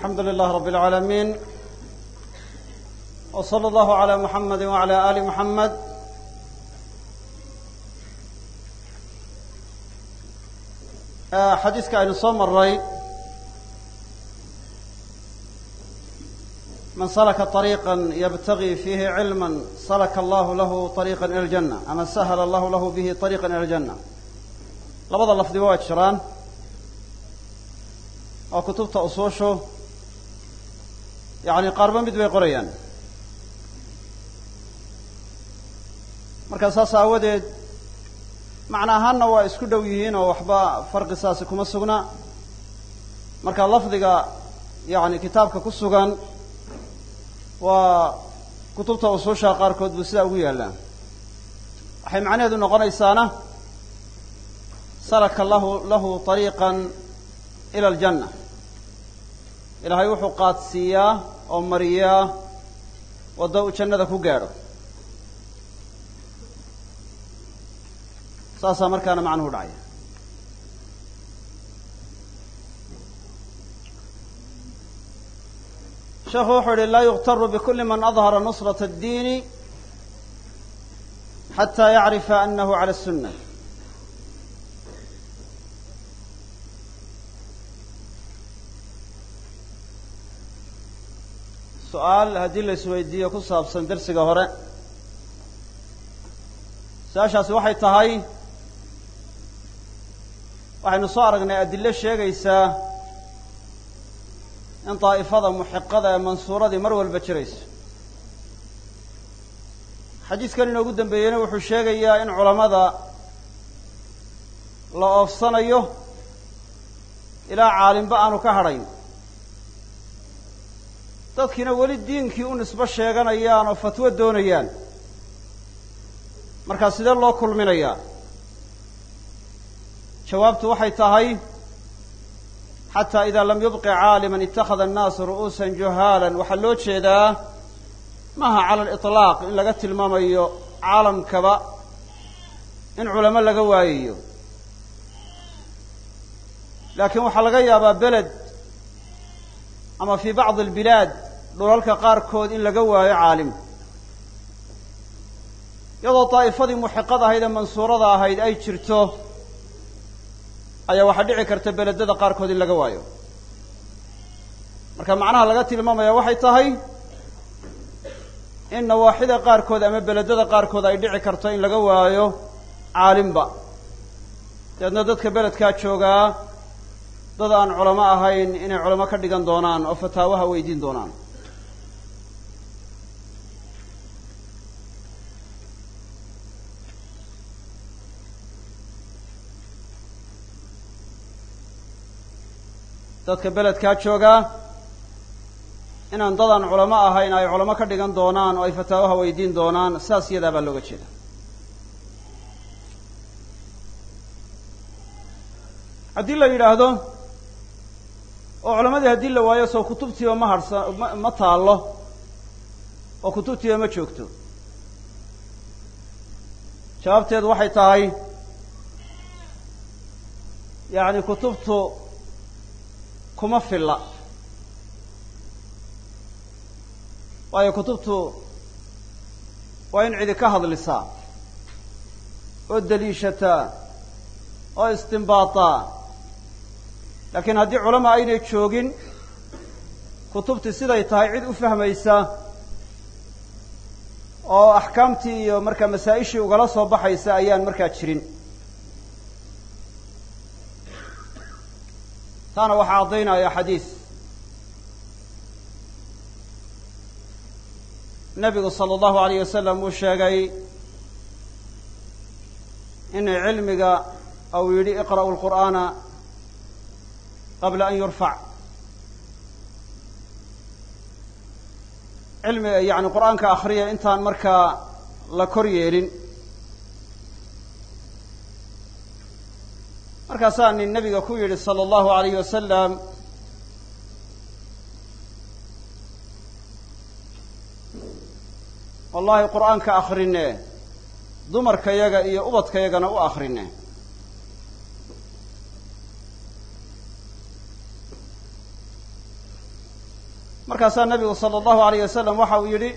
alxamdu lilah rab اlcaalamiin w slى allahu عalى muxamadi wعalى ali muxamed xadiiska aynu soo maray man salaka طariiqa ybtagii fiihi cilma salaka allahu lahu طariiqa ilى اljanة ama sahla allahu lahu bihi طariiqa ilى اljanة labada lafdiba waa jiraan oo kutubta usuushu yani qaarba mid bay qorayaan. Marka saas aawadeed macna ahaanna waa isku dhow yihiin oo waxba farqi saasi kuma sugna. Marka lafdiga yani kitaabka ku sugan waa kutubta usuusha qaarkood buu sidaa ugu yaallaa. Waxay macnaheedu noqonaysaana salaka lahu lahu طariiqa ila aljanna ilaahay wuxuu qaadsiiyaa oo mariyaa waddo uu jannada ku gaadho saasaa markaana macnuhu dhacaya sheekhu wuxuu yihi laa yuktaru bkuli man adhara nusraة الdiini xatى yacrifa anahu calى الsunة su'aal haddii la isweydiiyo ku saabsan dersiga hore. Su'aashaasi waxay tahay waxaynu soo aragnay adilo sheegaysaa in daa'ifada muxiqada ee mansuuradii mar walba jirayso. Xadiiskan inoogu dambeeyeyna wuxuu sheegayaa in culammada la oofsanayo ilaa caalimba aanu ka hadhayn dadkiina weli diinkii u nisbo sheeganayaan oo fatwo doonayaan. Markaa sidee loo kulminayaa? Jawaabtu waxay tahay xataa idaa lam yubqi caaliman ittakhada annaasu ru'uusan juhaalan. Waxaa loo jeedaa maaha cala aliطlaaq in laga tilmaamayo caalamkaba in culamo laga waayayo laakiin waxaa laga yaabaa beled ama fii bacdi albilaad dhulalka qaarkood in laga waayo caalim. Iyadoo daa'ifadii muxiqad ahayd ee mansuurada ahayd ay jirto ayaa waxaa dhici karta beledada qaarkood in laga waayo. Marka macnaha laga tilmaamaya waxay tahay in nawaaxida qaarkood ama beledada qaarkood ay dhici karto in laga waayo caalimba. Dabeedna dadka beledkaa joogaa dad aan culamo ahayn inay culamo ka dhigan doonaan oo fataawaha weydiin doonaan dadka beledkaa joogaa inaan dad aan culamo ahayn ay culamo ka dhigan doonaan oo ay fataawaha weydiin doonaan saas iyadaa baa looga jeeda. Haddii la yidhaahdo oo culamadii haddii la waayo soo kutubtiiba ma harhsa ma ma taallo oo kutubtiiba ma joogto. Jawaabteedu waxay tahay yacni kutubtu kuma filla. Waayo kutubtu waa in cidi ka hadlisaa oo daliishataa oo istinbaataa laakiin haddii culama aynay joogin kutubtii siday tahay cid u fahmaysa oo axkaamtii iyo markaa masaa-ishii ugala soo baxaysa ayaan markaa jirin taana waxaa caddaynaya xadiis. Nebigu sala allahu alayh wasalam uu sheegay inay cilmiga ou yidhi iqra'u lqur'aana qabla an yurfac cilmiga yacni qur'aanka akhriya intaan markaa la kor yeelin markaasaa nin nabiga ku yidhi sala allahu alayhi wasalam wallahi qur'aanka akhrine dumarkayaga iyo ubadkayagana u akhrine markaasaa nabigu sala allahu alayh wasalam waxa uu yidhi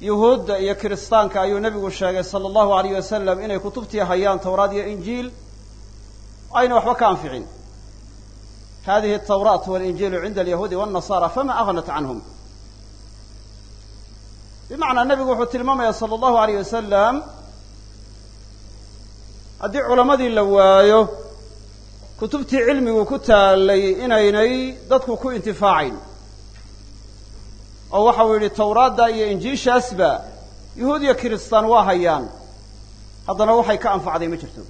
yuhuudda iyo kiristaanka ayuu nebigu sheegay sala allahu alayh wasalam inay kutubtii hayaan tawraad iyo injiil. Ayna waxba ka anficin. Hadihi atawraat walinjiilu cinda alyahuudi wannasara fama agnat canhum bimacnaa nebigu wuxuu tilmaamaya sala allahu alayh wasalam haddii culammadii la waayo kutubtii cilmigu ku taalay inaynay dadku ku intifaacayn oo waxa uu yidhi tawraadda iyo injiishaasba yuhuud iyo kiristaan waa hayaan haddana waxay ka anfacday ma jirto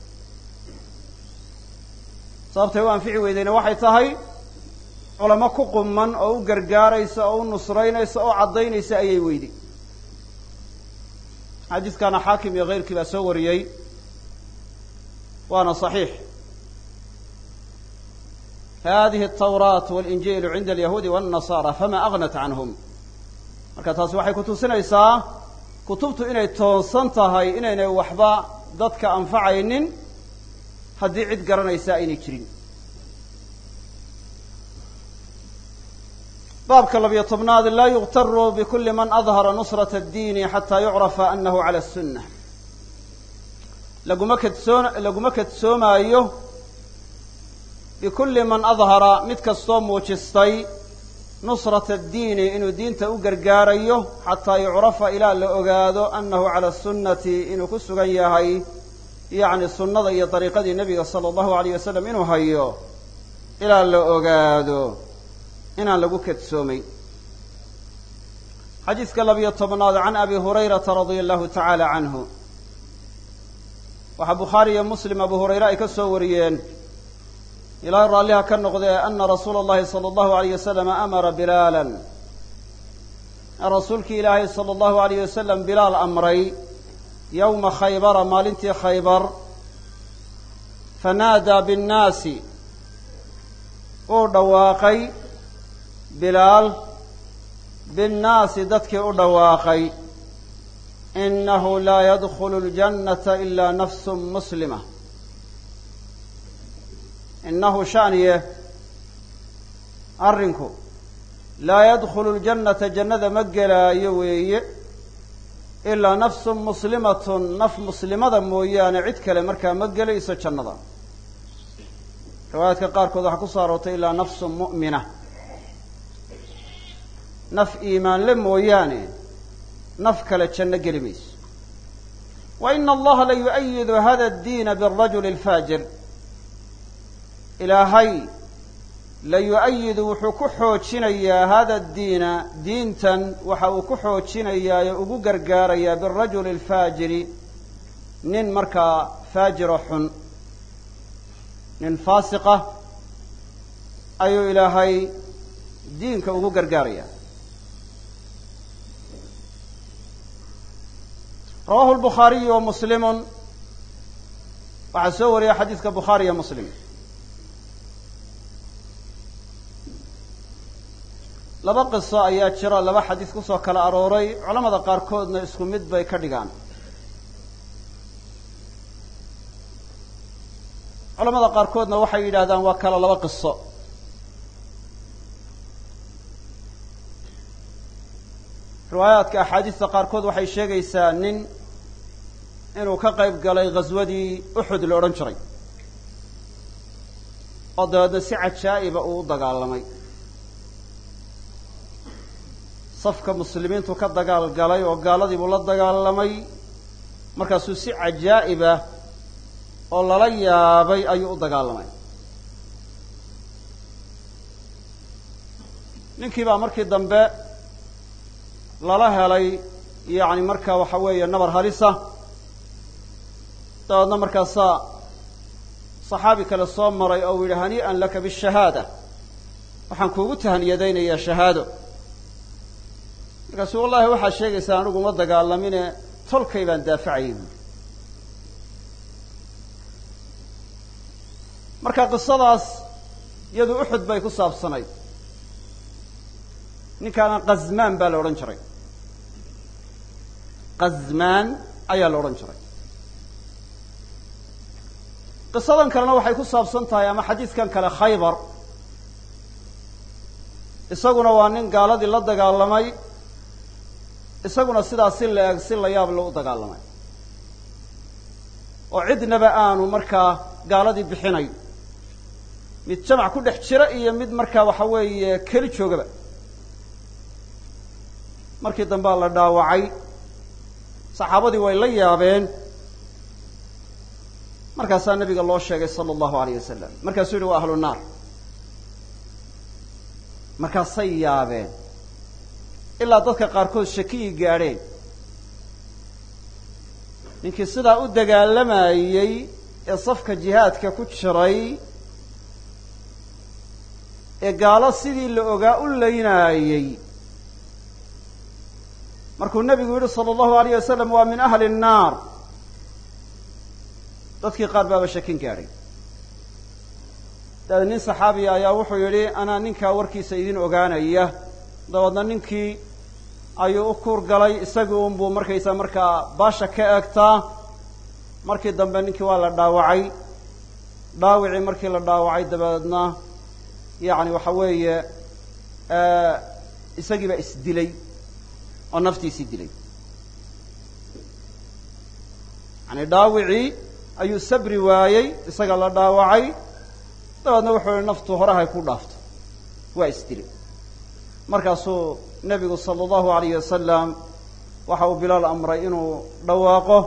sababtay u anfici weydeyna waxay tahay culamo ku quman oo u gargaaraysa oo u nusraynaysa oo caddaynaysa ayay weyday xadiiskaana xaakim iyo keyrkii baa soo wariyey waana صaxiix hadihi الtawraat walinjiilu cinda alyahuudi wالnasara fama agnat canhum marka taasi waxay kutusinaysaa kutubtu inay toonsan tahay inaynay waxba dadka anfacaynin haddii cid garanaysa aynay jirin baabka labiyo tobnaad laa yugtaru bkuli man adhara nusraة الdiini xatى yucrafa anahu calى الsunة laguma kadsoon laguma kadsoomaayo bikulli man adhara mid kastoo muujistay nusrata addiini inuu diinta u gargaarayo xataa yucrafa ilaa la ogaado annahu cala sunnati inuu ku sugan yahay yacni sunnada iyo dariiqadii nebiga sala allahu alayh wasalam inuu hayo ilaa la ogaado inaan lagu kadsoomayn xadiiska labiyo tobnaad can abi hurayrata radia allahu tacaala canhu. Waxaa bukhaari iyo muslim abu hurayre ay ka soo wariyeen ilaahay raalliha ka noqdee ana rasuula اllahi salى allahu alayh wasalam amara bilaalan rasuulkii ilaahay sala allahu alayh wasalam bilaal amray yowma khaybara maalintii khaybar fanaadaa binnaasi uu dhawaaqay bilaal binnaasi dadkii u dhawaaqay inahu laa yadkhulu اljannata ilaa nafsu muslima inahu shaniye arrinku laa yadkhulu ljannata jannada ma gelaayo weeye ilaa nafsun muslimatun naf muslimada mooyaane cid kale markaa ma gelayso jannada riwaayaadka qaarkood waxaa ku soo aroortay ilaa nafsun mu'mina naf iimaanle mooyaane naf kale janno geli mayso wa ina allaha la yu'ayidu hada addiina birajuli alfaajir ilaahay la yu-ayidu wuxuu ku xoojinayaa hada addiina diintan waxa uu ku xoojinayaa ee ugu gargaarayaa birajuli alfaajiri nin markaa faajiro xun nin faasiqa ayuu ilaahay diinka ugu gargaarayaa rawahu lbukhaariyu wa muslimun waxaa soo wariya xadiiska bukhaari iyo muslim laba qiso ayaa jira laba xadiis ku soo kala arooray. Culamada qaarkoodna isku mid bay ka dhigaan. Culamada qaarkoodna waxay yidhahdaan waa kala laba qiso. Riwaayaadka axaadiista qaarkood waxay sheegaysaa nin inuu ka qayb galay ghaswadii uxud la odhan jiray. Oo dabeedna si cajaa'iba uu u dagaalamay safka muslimiintu ka dagaal galay oo gaaladiibuu la dagaalamay markaasuu si cajaa'ibah oo lala yaabay ayuu u dagaalamay. Ninkii baa markii dambe lala helay yacni marka waxa weeye nabar halisa. Dabeedna markaasaa saxaabi kale soo maray oo u yidhi hanii'an laka bishahaada waxaan kuugu tahaniyadaynayaa shahaado markaasu wallahi waxaad sheegaysaa anigu ma dagaalamine tolkay baan daafacayay marka qisadaas iyadu uxud bay ku saabsanayd. Ninkaana qazmaan baa la odhan jiray. Qazmaan ayaa la odhan jiray. Qisadan kalena waxay ku saabsan tahay ama xadiidkan kale khaybar. Isaguna waa nin gaaladii la dagaalamay isaguna sidaas si la eg si la yaab lo u dagaalamay. oo cidnaba aanu markaa gaaladii bixinay. mid jamac ku dhex jira iyo mid markaa waxa weeye keli joogaba. markii dambea la dhaawacay saxaabadii way la yaabeen. markaasaa nabiga loo sheegay sala allahu alayh wasalam markaasuu yihi waa ahlu naar. markaasay yaabeen ilaa dadka qaarkood shakiyii gaadheen. Ninkii sidaa u dagaalamayey ee safka jihaadka ku jiray ee gaalo sidii la ogaa u laynaayey markuu nebigu yidhi sala allahu alayh wasalam waa min ahli nnaar dadkii qaar baaba shakin gaadhay. Nin saxaabiya ayaa wuxuu yidhi anaa ninkaa warkiisa idin ogaanaya. Dabeedna ninkii ayuu u kuur galay isagii unbuu markaysaa markaa baasha ka eegtaa markii dambe ninkii waa la dhaawacay. Dhaawicii markii la dhaawacay dabeedna yacni waxa weeye isagii baa isdilay oo naftiisii dilay. Yani dhaawicii ayuu sabri waayey isaga la dhaawacay. Dabeedna wuxuu yihi naftu horahay ku dhaafto. Waa isdilay markaasuu nebigu sala allahu alayh wasalam waxa uu bilaal amray inuu dhawaaqo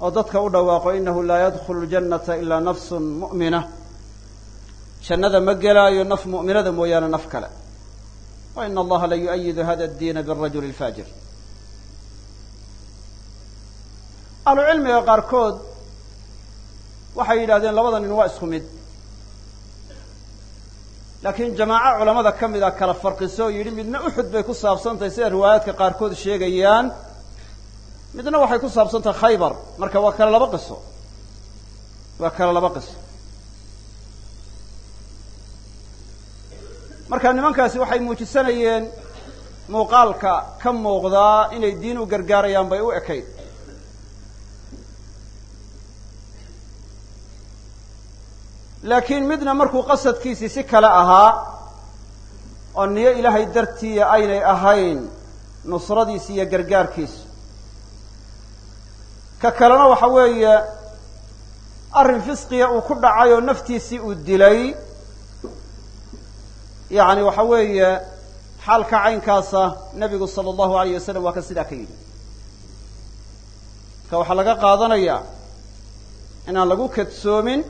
oo dadka u dhawaaqo inahu laa yadkhulu ljannata ilaa nafsun mu'mina. Jannada ma gelaayo naf mu'minada mooyaane naf kale. Wa ina allaha la yu'ayidu hada addiina birajuli alfaajir. Ahlu cilmiga qaarkood waxay yidhahdeen labada nin waa isku mid laakiin jamaaco culamada ka mida kala farqiso oo yidhi midna uxud bay ku saabsan tahay sida riwaayaadka qaarkood sheegayaan. Midna waxay ku saabsan tahay khaybar. Marka waa kale laba qiso. Waa kale laba qiso. Marka nimankaasi waxay muujisanayeen muuqaalka ka muuqdaa inay diin u gargaarayaan bay u ekayd laakiin midna markuu qasadkiisii si kale ahaa oo niyo ilaahay dartiiya aynay ahayn nusradiisi iyo gargaarkiisu. Ka kalena waxa weeye arrin fisqiya uu ku dhacay oo naftiisii uu dilay yacni waxa weeye xaalka caynkaasa nebigu sala allahu alayh wasalam waa ka sidaa ka yidhi. Marka waxaa laga qaadanayaa inaan lagu kadsoomin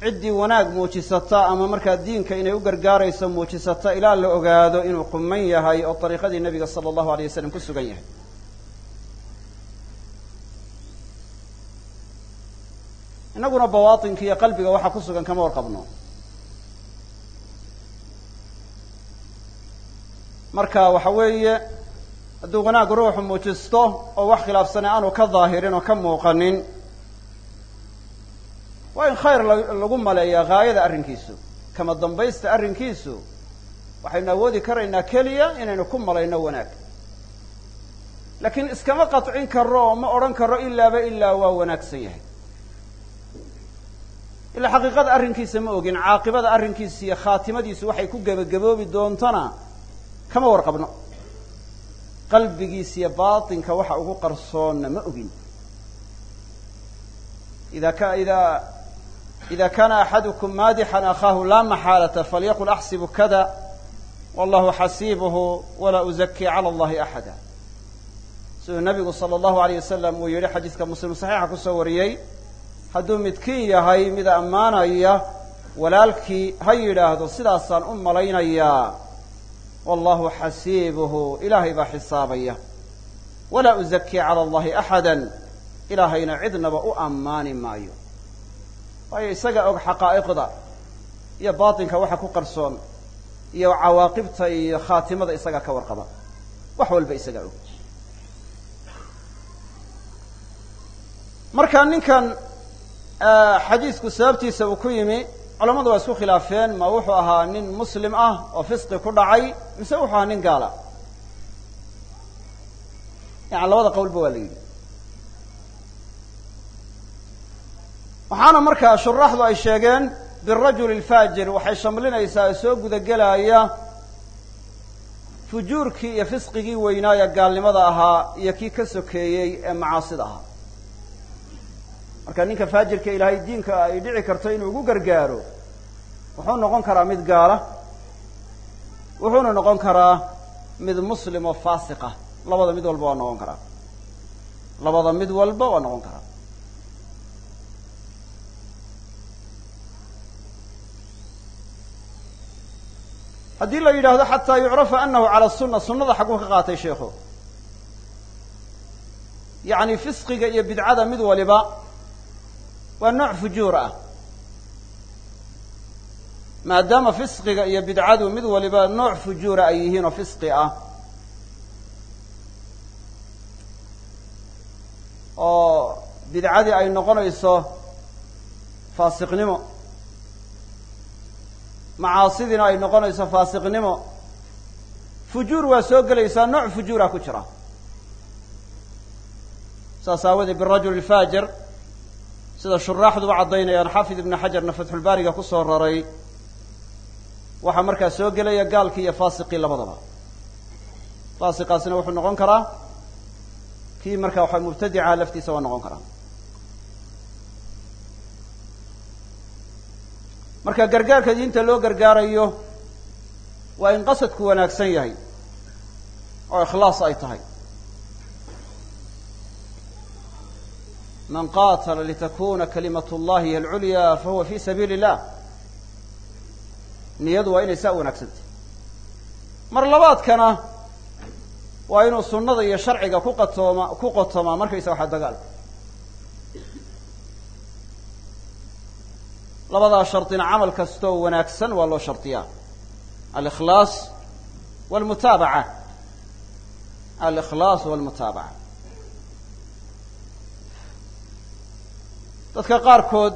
ciddii wanaag muujisata ama markaa diinka inay u gargaarayso muujisata ilaa la ogaado inuu quman yahay oo dariiqadii nebiga sala allahu alayh wasalam ku sugan yahay. Innaguna bawaatinka iyo qalbiga waxaa ku sugan kama warqabno. Marka waxa weeye hadduu wanaag ruuxu muujisto oo wax khilaafsane aanu ka daahirin oo ka muuqanin waa in khayr lagu maleeyaa haayada arrinkiisu. Kama dambaysta arrinkiisu waxaynu awoodi karaynaa keliya inaynu ku malayno wanaag. Laakiin iskama qatcin karo oo ma odhan karo ilaaba ilaa waa wanaagsan yahay. Ilaa xaqiiqada arrinkiisa ma ogin caaqibada arrinkiisa iyo khaatimadiisu waxay ku gebagaboobi doontana kama warqabno. Qalbigiisa iyo baatinka waxa ugu qarsoonna ma ogin. Ida ka ida ida kana axadukum maadixan akhaahu laa maxaalata falyaqul axsibu kada wallahu xasiibuhu walaa uzaki cala allahi axada siduu nabigu sala allahu alayh wasalam uu yihi xadiiska muslim saxiixa ku soo wariyey hadduu midkiin yahay mid ammaanaya walaalkii ha yidhaahdo sidaasaan u malaynayaa wallahu xasiibuhu ilaahay baa xisaabaya walaa uzaki cala allahi axada ilaahayna cidnaba u ammaani maayo waayo isaga og xaqaa'iqda iyo baatinka waxa ku qarsoon iyo cawaaqibta iyo khaatimada isagaa ka warqaba. Wax walba isagaa og. Marka ninkan xadiisku sababtiisa uu ku yimi culamadu waa isku khilaafeen ma wuxuu ahaa nin muslim ah oo fisqi ku dhacay mise wuxuu ahaa nin gaala? Yani labada qowlba waa la yidhi waxaana markaa shuraaxdu ay sheegeen birajuli alfaajir waxay shamlinaysaa soo gudagelaya fujuurkii iyo fisqigii weynaaya gaalnimada ahaa iyo kii ka sokeeyey ee macaasida ahaa. Marka ninka faajirka ilaahay diinka ay dhici karto inuu ugu gargaaro wuxuu noqon karaa mid gaala wuxuuna noqon karaa mid muslim oo faasiqa labada mid walba waa noqon karaa. Labada mid walba waa noqon karaa haddii la yidhaahdo xataa yucrafa anahu cala sunna sunnada xaguu ka qaatay sheikhu. Yacni fisqiga iyo bidcada mid waliba waa nooc fujuur ah. Maadaama fisqiga iyo bidcadu mid waliba nooc fujuura ay yihiin oo fisqi ah oo bidcadii ay noqonayso faasiqnimo macaasidiina ay noqonayso faasiqnimo. Fujuur waa soo gelaysaa nooc fujuura ku jira. Saas aawadee birajul faajir sida shuraaxduba caddaynayaan xaafid ibnu xajarna fatxulbaariga ku soo raray waxaa markaa soo gelaya gaalkii iyo faasiqii labadaba. Faasiqaasina wuxuu noqon karaa kii markaa waxa mubtadica laftiisa waa noqon karaa marka gargaarka diinta loo gargaarayo waa in qasadku wanaagsan yahay oo ikhlaas ay tahay. Man qaatala litakuna kalimat llahi hiy alculya fahuwa fi sabiili illah niyadu waa inay saa wanaagsantay. Mar labaadkana waa inuu sunnada iyo sharciga ku qatooma ku qotomaa markaysa waxaa dagaalka labadaa shardina camal kastoo wanaagsan waa loo shardiyaa alikhlaas walmutaabaca. Alikhlaas walmutaabaca. Dadka qaarkood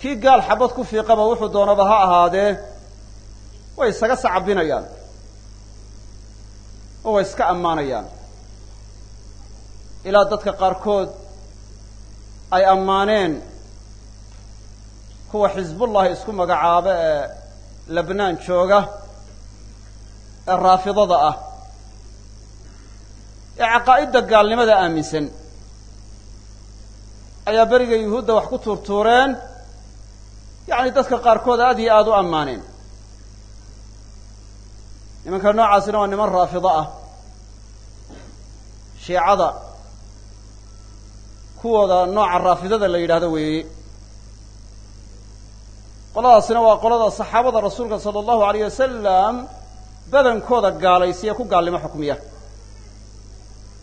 kii gaal xabad ku fiiqaba wuxuu doonaba ha ahaadee way isaga sacabinayaan. Oo way iska ammaanayaan. Ilaa dadka qaarkood ay ammaaneen kuwa xisbullahi isku magacaaba ee lebnaan jooga ee raafidada ah ee caqaa'idda gaalnimada aaminsan ayaa beriga yuhuudda wax ku tuurtuureen. Yacni dadka qaarkood aad iyo aada u ammaaneen. Nimanka noocaasina waa niman raafido ah. Shiicada kuwooda nooca raafidada la yidhaahdo weeye qoladaasina waa qolada saxaabada rasuulka sala allahu alayh wasalam badankooda gaalaysiya ku gaalnimo xukmiya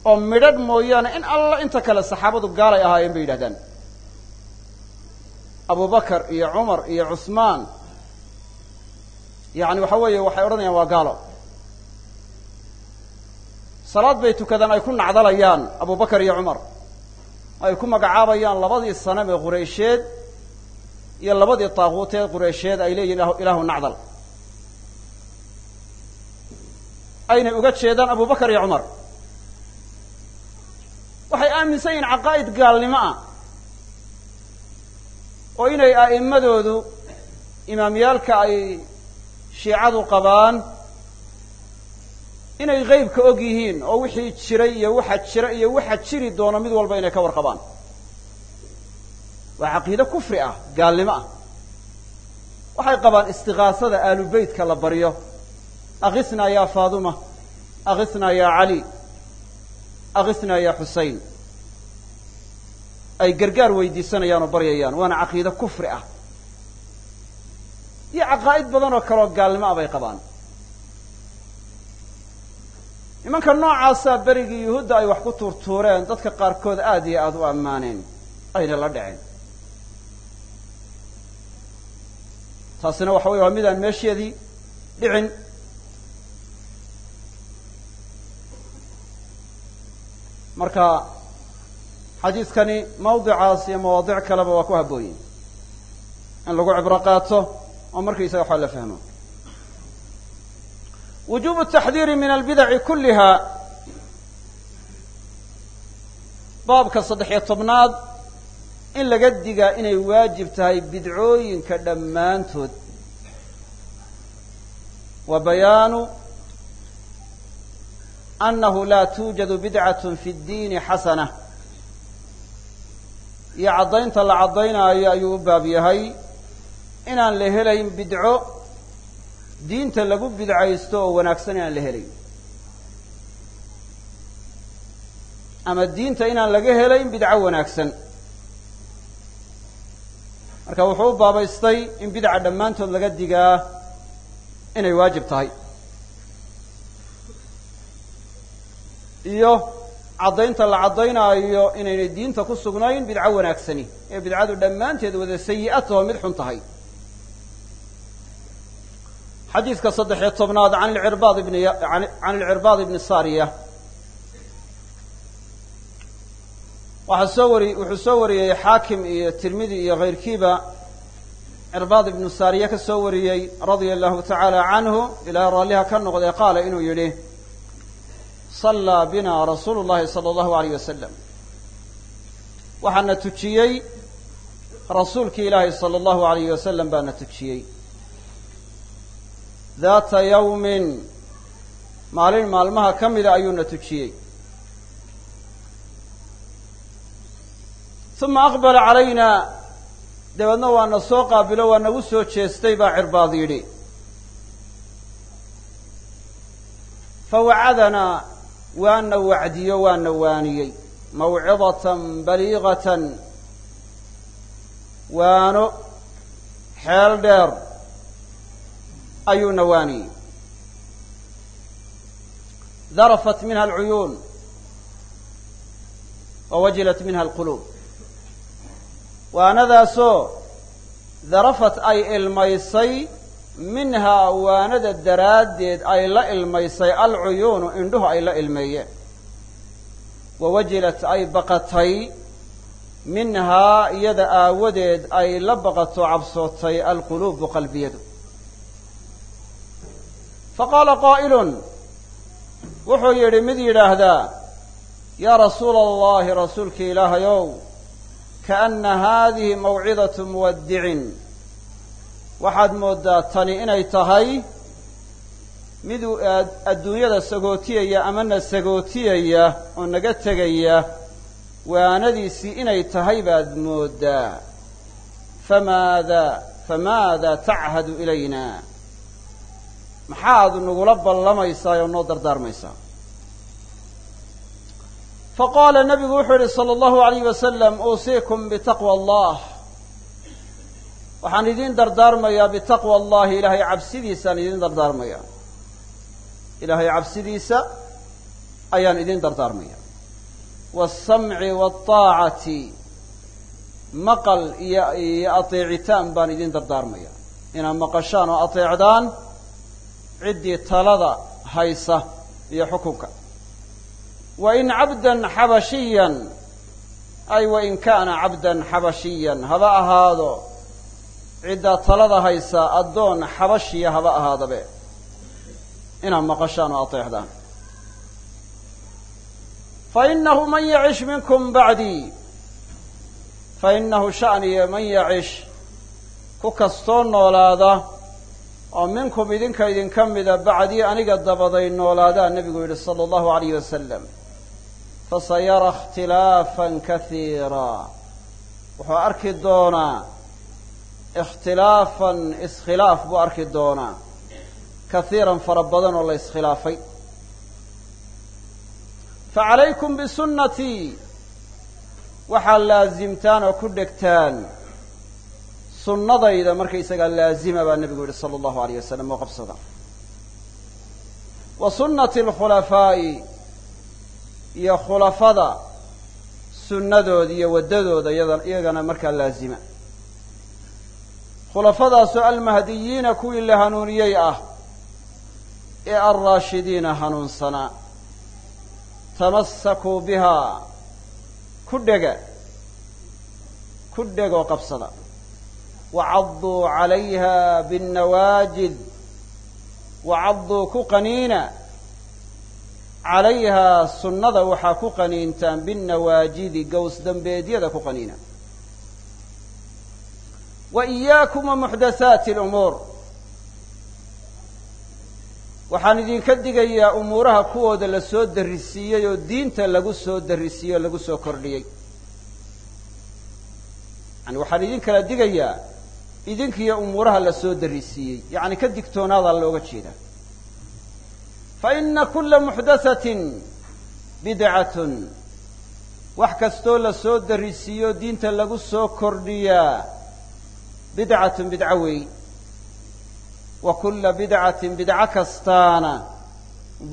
oo midhadh mooyaane in alla inta kale saxaabadu gaalay ahaayeen bay yidhahdaan abu bakar iyo cumar iyo cusmaan yacni waxa weeye waxay odhanayaan waa gaalo. Salaad bay tukadaan ay ku nacdalayaan abu bakar iyo cumar. Ay ku magacaabayaan labadii sanam ee qureysheed iyo labadii taaquuteed qureysheed ay leeyihiin ilaahu nacdal. Aynay uga jeedaan abu bakar iyo cumar. Waxay aaminsan yihiin caqaa'id gaalnimo ah oo inay a'immadoodu imaamyaalka ay shiicadu qabaan inay qeybka og yihiin oo wixii jiray iyo waxa jira iyo waxa jiri doono mid walba inay ka warqabaan waa caqiide kufri ah gaalnimo ah. Waxay qabaan istiqaasada aalubeytka la baryo akisnaa ya faaduma akisnaa ya cali akisnaa ya xusein ay gargaar weydiisanayaan oo baryayaan waana caqiide kufri ah. Iyo caqaa'id badan oo kaleoo gaalnimo ah bay qabaan. Nimanka noocaasaa berigii yuhuudda ay wax ku tuurtuureen dadka qaarkood aada iyo aada u ammaaneen ayna la dhaceen taasina waxa weye waa midaan meesheedii dhicin. Marka xadiidkani mawdicaas iyo mawaadic kaleba waa ku habooyin in lagu cibro qaato oo markaysaga waxaa la fahmo. Wujubu taxdiiri min albidaci kulliha. Baabka saddex iyo tobnaad in laga digaa inay waajib tahay bidcooyinka dhammaantood. Wa bayaanu annahu laa tuujadu bidcatun fi ddiini xasana. Iyo caddaynta la caddaynaayo ayuu u baab yahay inaan la helayn bidco diinta lagu bidcaysto oo wanaagsan inaan la helayn. Ama diinta inaan laga helayn bidco wanaagsan marka wuxuu u baabaystay in bidca dhammaantood laga digaa inay waajib tahay. Iyo caddaynta la caddaynaayo inaynay diinta ku sugnayn bidco wanaagsani. Ee bidcadu dhammaanteed wada sayi'ataho mid xun tahay. Xadiidka saddex-iyo tobnaad an lcirbaad ibn can alcirbaad ibni sariya waxaa soo wari wuxuu soo wariyey xaakim iyo tirmidi iyo kayrkiiba cirbaad ibnu saariye ka soo wariyey radia allahu tacaala canhu ilaa raalliha ka noqdee qaala inuu yidhi sallaa bina rasuulu llahi sala allahu alayh wasalam waxaana tujiyey rasuulkii ilaahi sala allahu alayh wasalam baana tujiyey. Daata yawmin maalin maalmaha ka mida ayuuna tujiyey uma aqbala calayna dabeedna waana soo qaabilo waa nagu soo jeestay baa cirbaad yidhi fawacadanaa waana wacdiyo waana waaniyey mawcidatan baliigatan waano xeel dheer ayuuna waaniyey darafat minha alcuyuun wa wajilat minha alquluub waanadaasoo darafat ay ilmaysay minhaa waanada daraaddeed ay la ilmaysay alcuyuunu indhuhu ay la ilmeeyeen. Wa wajilat ay baqatay minhaa iyada aawadeed ay la baqato cabsootay alquluubu qalbiyadu. Faqaala qaa'ilun wuxuu yidhi mid yidhaahdaa yaa rasuula allahi rasuulkii ilaahayow kaana haadihi mawcidatu muwaddicin. Waxaad mooddaa tani inay tahay mid adduunyada sagootiyaya amana sagootiyaya oo naga tegaya waanadiisii inay tahay baad mooddaa. Famaada famaada tachadu ilayna. Maxaad nagula ballamaysaa oo noo dardaarmaysaa faqaala nabigu wuxuu yihi sala allahu alayh wasalam uusiikum bitaqwa allah. Waxaan idiin dardaarmayaa bitaqwa allahi ilaahay cabsidiisaan idiin dardaarmaya ilaahay cabsidiisa ayaan idiin dardaarmaya waasamci waaطaacati maqal iyo iyo ateecitaan baan idiin dardaarmaya inaad maqashaan oo ateecdaan ciddii talada haysa iyo xukunka wain cabdan xabashiyan ay wain kaana cabdan xabashiyan haba ahaado. Ciddaa talada haysa addoon xabashiya haba ahaadabe. Inaad maqashaan oo ateexdaan. Fainahu man yacish minkum bacdii fainahu sha'niye man yacish ku kastoo noolaada oo minkum idinka idinka mida bacdii aniga dabaday noolaadaa nebigu yidhi sala allahu alayh wasalam fasayara ikhtilaafan kasiira wuxuu arki doonaa ikhtilaafan iskhilaaf buu arki doonaa. Kasiiran fara badan oo la iskhilaafay. Facalaykum bisunnatii waxaad laasimtaan oo ku dhegtaan sunnadayda markaysagaa laazima baa nebigu yihi sala allahu alayh wasalam oo qabsada. Wa sunnati alkhulafaa'i iyo khulafada sunnadooda iyo waddadooda yada iyagana markaa laazima. Khulafadaasoo almahdiyiina kuwii la hanuuniyey ah ee alraashidiina hanuunsanaa tamasakuu bihaa ku dhega ku dhegoo qabsada. Wacaduu calayha binnawaajid wacaduu ku qaniina calayhaa sunnada waxaa ku qaniintaan binnawaajidi gows dambeedyada ku qaniina. Wa iyaakum wa muxdathaati alumuur. Waxaan idinka digayaa umuuraha kuwooda la soo darrisiiyey oo diinta lagu soo darrisiiyey oo lagu soo kordhiyey. Yani waxaan idin kala digayaa idinkiiyo umuuraha la soo darrisiiyey. Ka digtoonaadaa looga jeedaa ina kula muxdathatin bidcatun wax kastoo la soo darrisiiyo diinta lagu soo kordhiyaa bidcatun bidco weey wa kula bidcatin bidco kastaana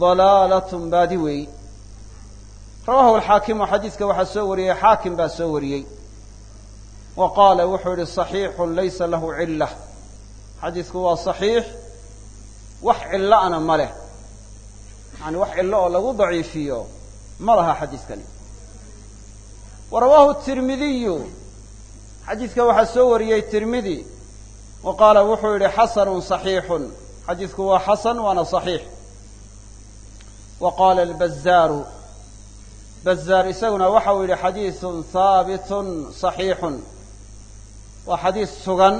dalaalatun baadi weey rawahu alxaakimu xadiidka waxaa soo wariyey xaakim baa soo wariyey. wa qaala wuxuu yihi صaxiixun laysa lahu cila xadiidku waa صaxiix wax cilloana ma leh yani wax cillo oo lagu daciifiyo ma laha xadiidkani warawaahu tirmidiyu. Xadiidka waxaa soo wariyey tirmidi wa qaala wuxuu yihi xasanun saxiixun. Xadiidku waa xasan waana saxiix. Wa qaala albazaaru bazaar isaguna waxa uu yihi xadiidun haabitun saxiixun. Waa xadiid sugan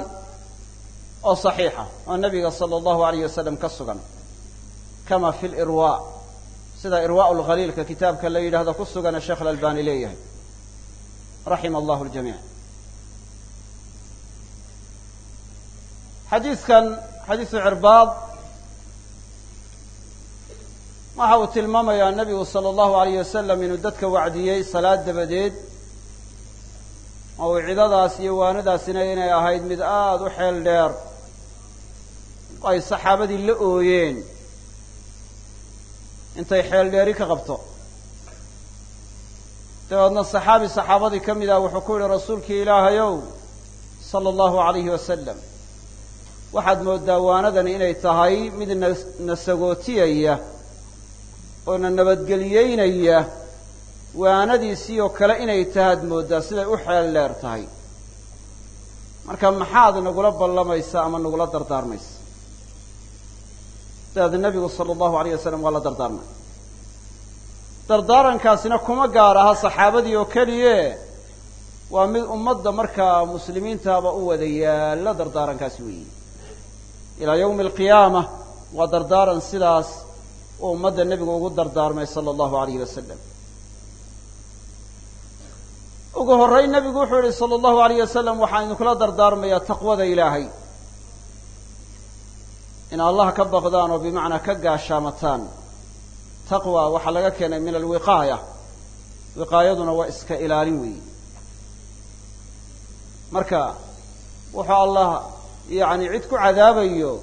oo saxiixa oo nabiga sala allahu alayh wasalam ka sugan kama fi lirwa sida irwa lkhaliilka kitaabka la yidhahdo ku sugana sheekh alalbani leeyahay. Raxima allahu ljamiic xadiidkan xadiisu cirbaad waxa uu tilmaamayaa nabigu salى اllahu alayh wasalam inuu dadka wacdiyey salaad dabadeed oo cidadaas iyo waanadaasina inay ahayd mid aada u xeel dheer. Oo ay saxaabadii la ooyeen intay xeel dheeri ka qabto. Dabeedna saxaabi saxaabadii ka mid ah wuxuu ku yihi rasuulkii ilaahayow sala allahu alayhi wasalam waxaad mooddaa waanadani inay tahay mid na sagootiyaya oo na nabadgeliyeynaya waanadiisii oo kale inay tahaad mooddaa siday u xeel dheer tahay. Marka maxaad nagula ballamaysaa ama nagula dardaarmaysa dabeed nebigu sala allahu alayh wasalam waa la dardaarmay. Dardaarankaasina kuma gaar aha saxaabadii oo keliye. Waa mid ummadda markaa muslimiintaaba u wada yaalla dardaarankaasi weeyi ilaa yawmi alqiyaama waa dardaaran sidaas uu ummadda nebigu ugu dardaarmay sala allahu alayh wasalam ugu horreyn nebigu wuxuu yihi sala allahu alayh wasalam waxaan idinkula dardaarmayaa taqwada ilaahay in allah ka baqdaan oo bimacnaa ka gaashaamataan taqwa waxaa laga keenay min alwiqaaya. Wiqaayaduna waa iska ilaalin weeyi marka wuxuu allah yacni cid ku cadaabayo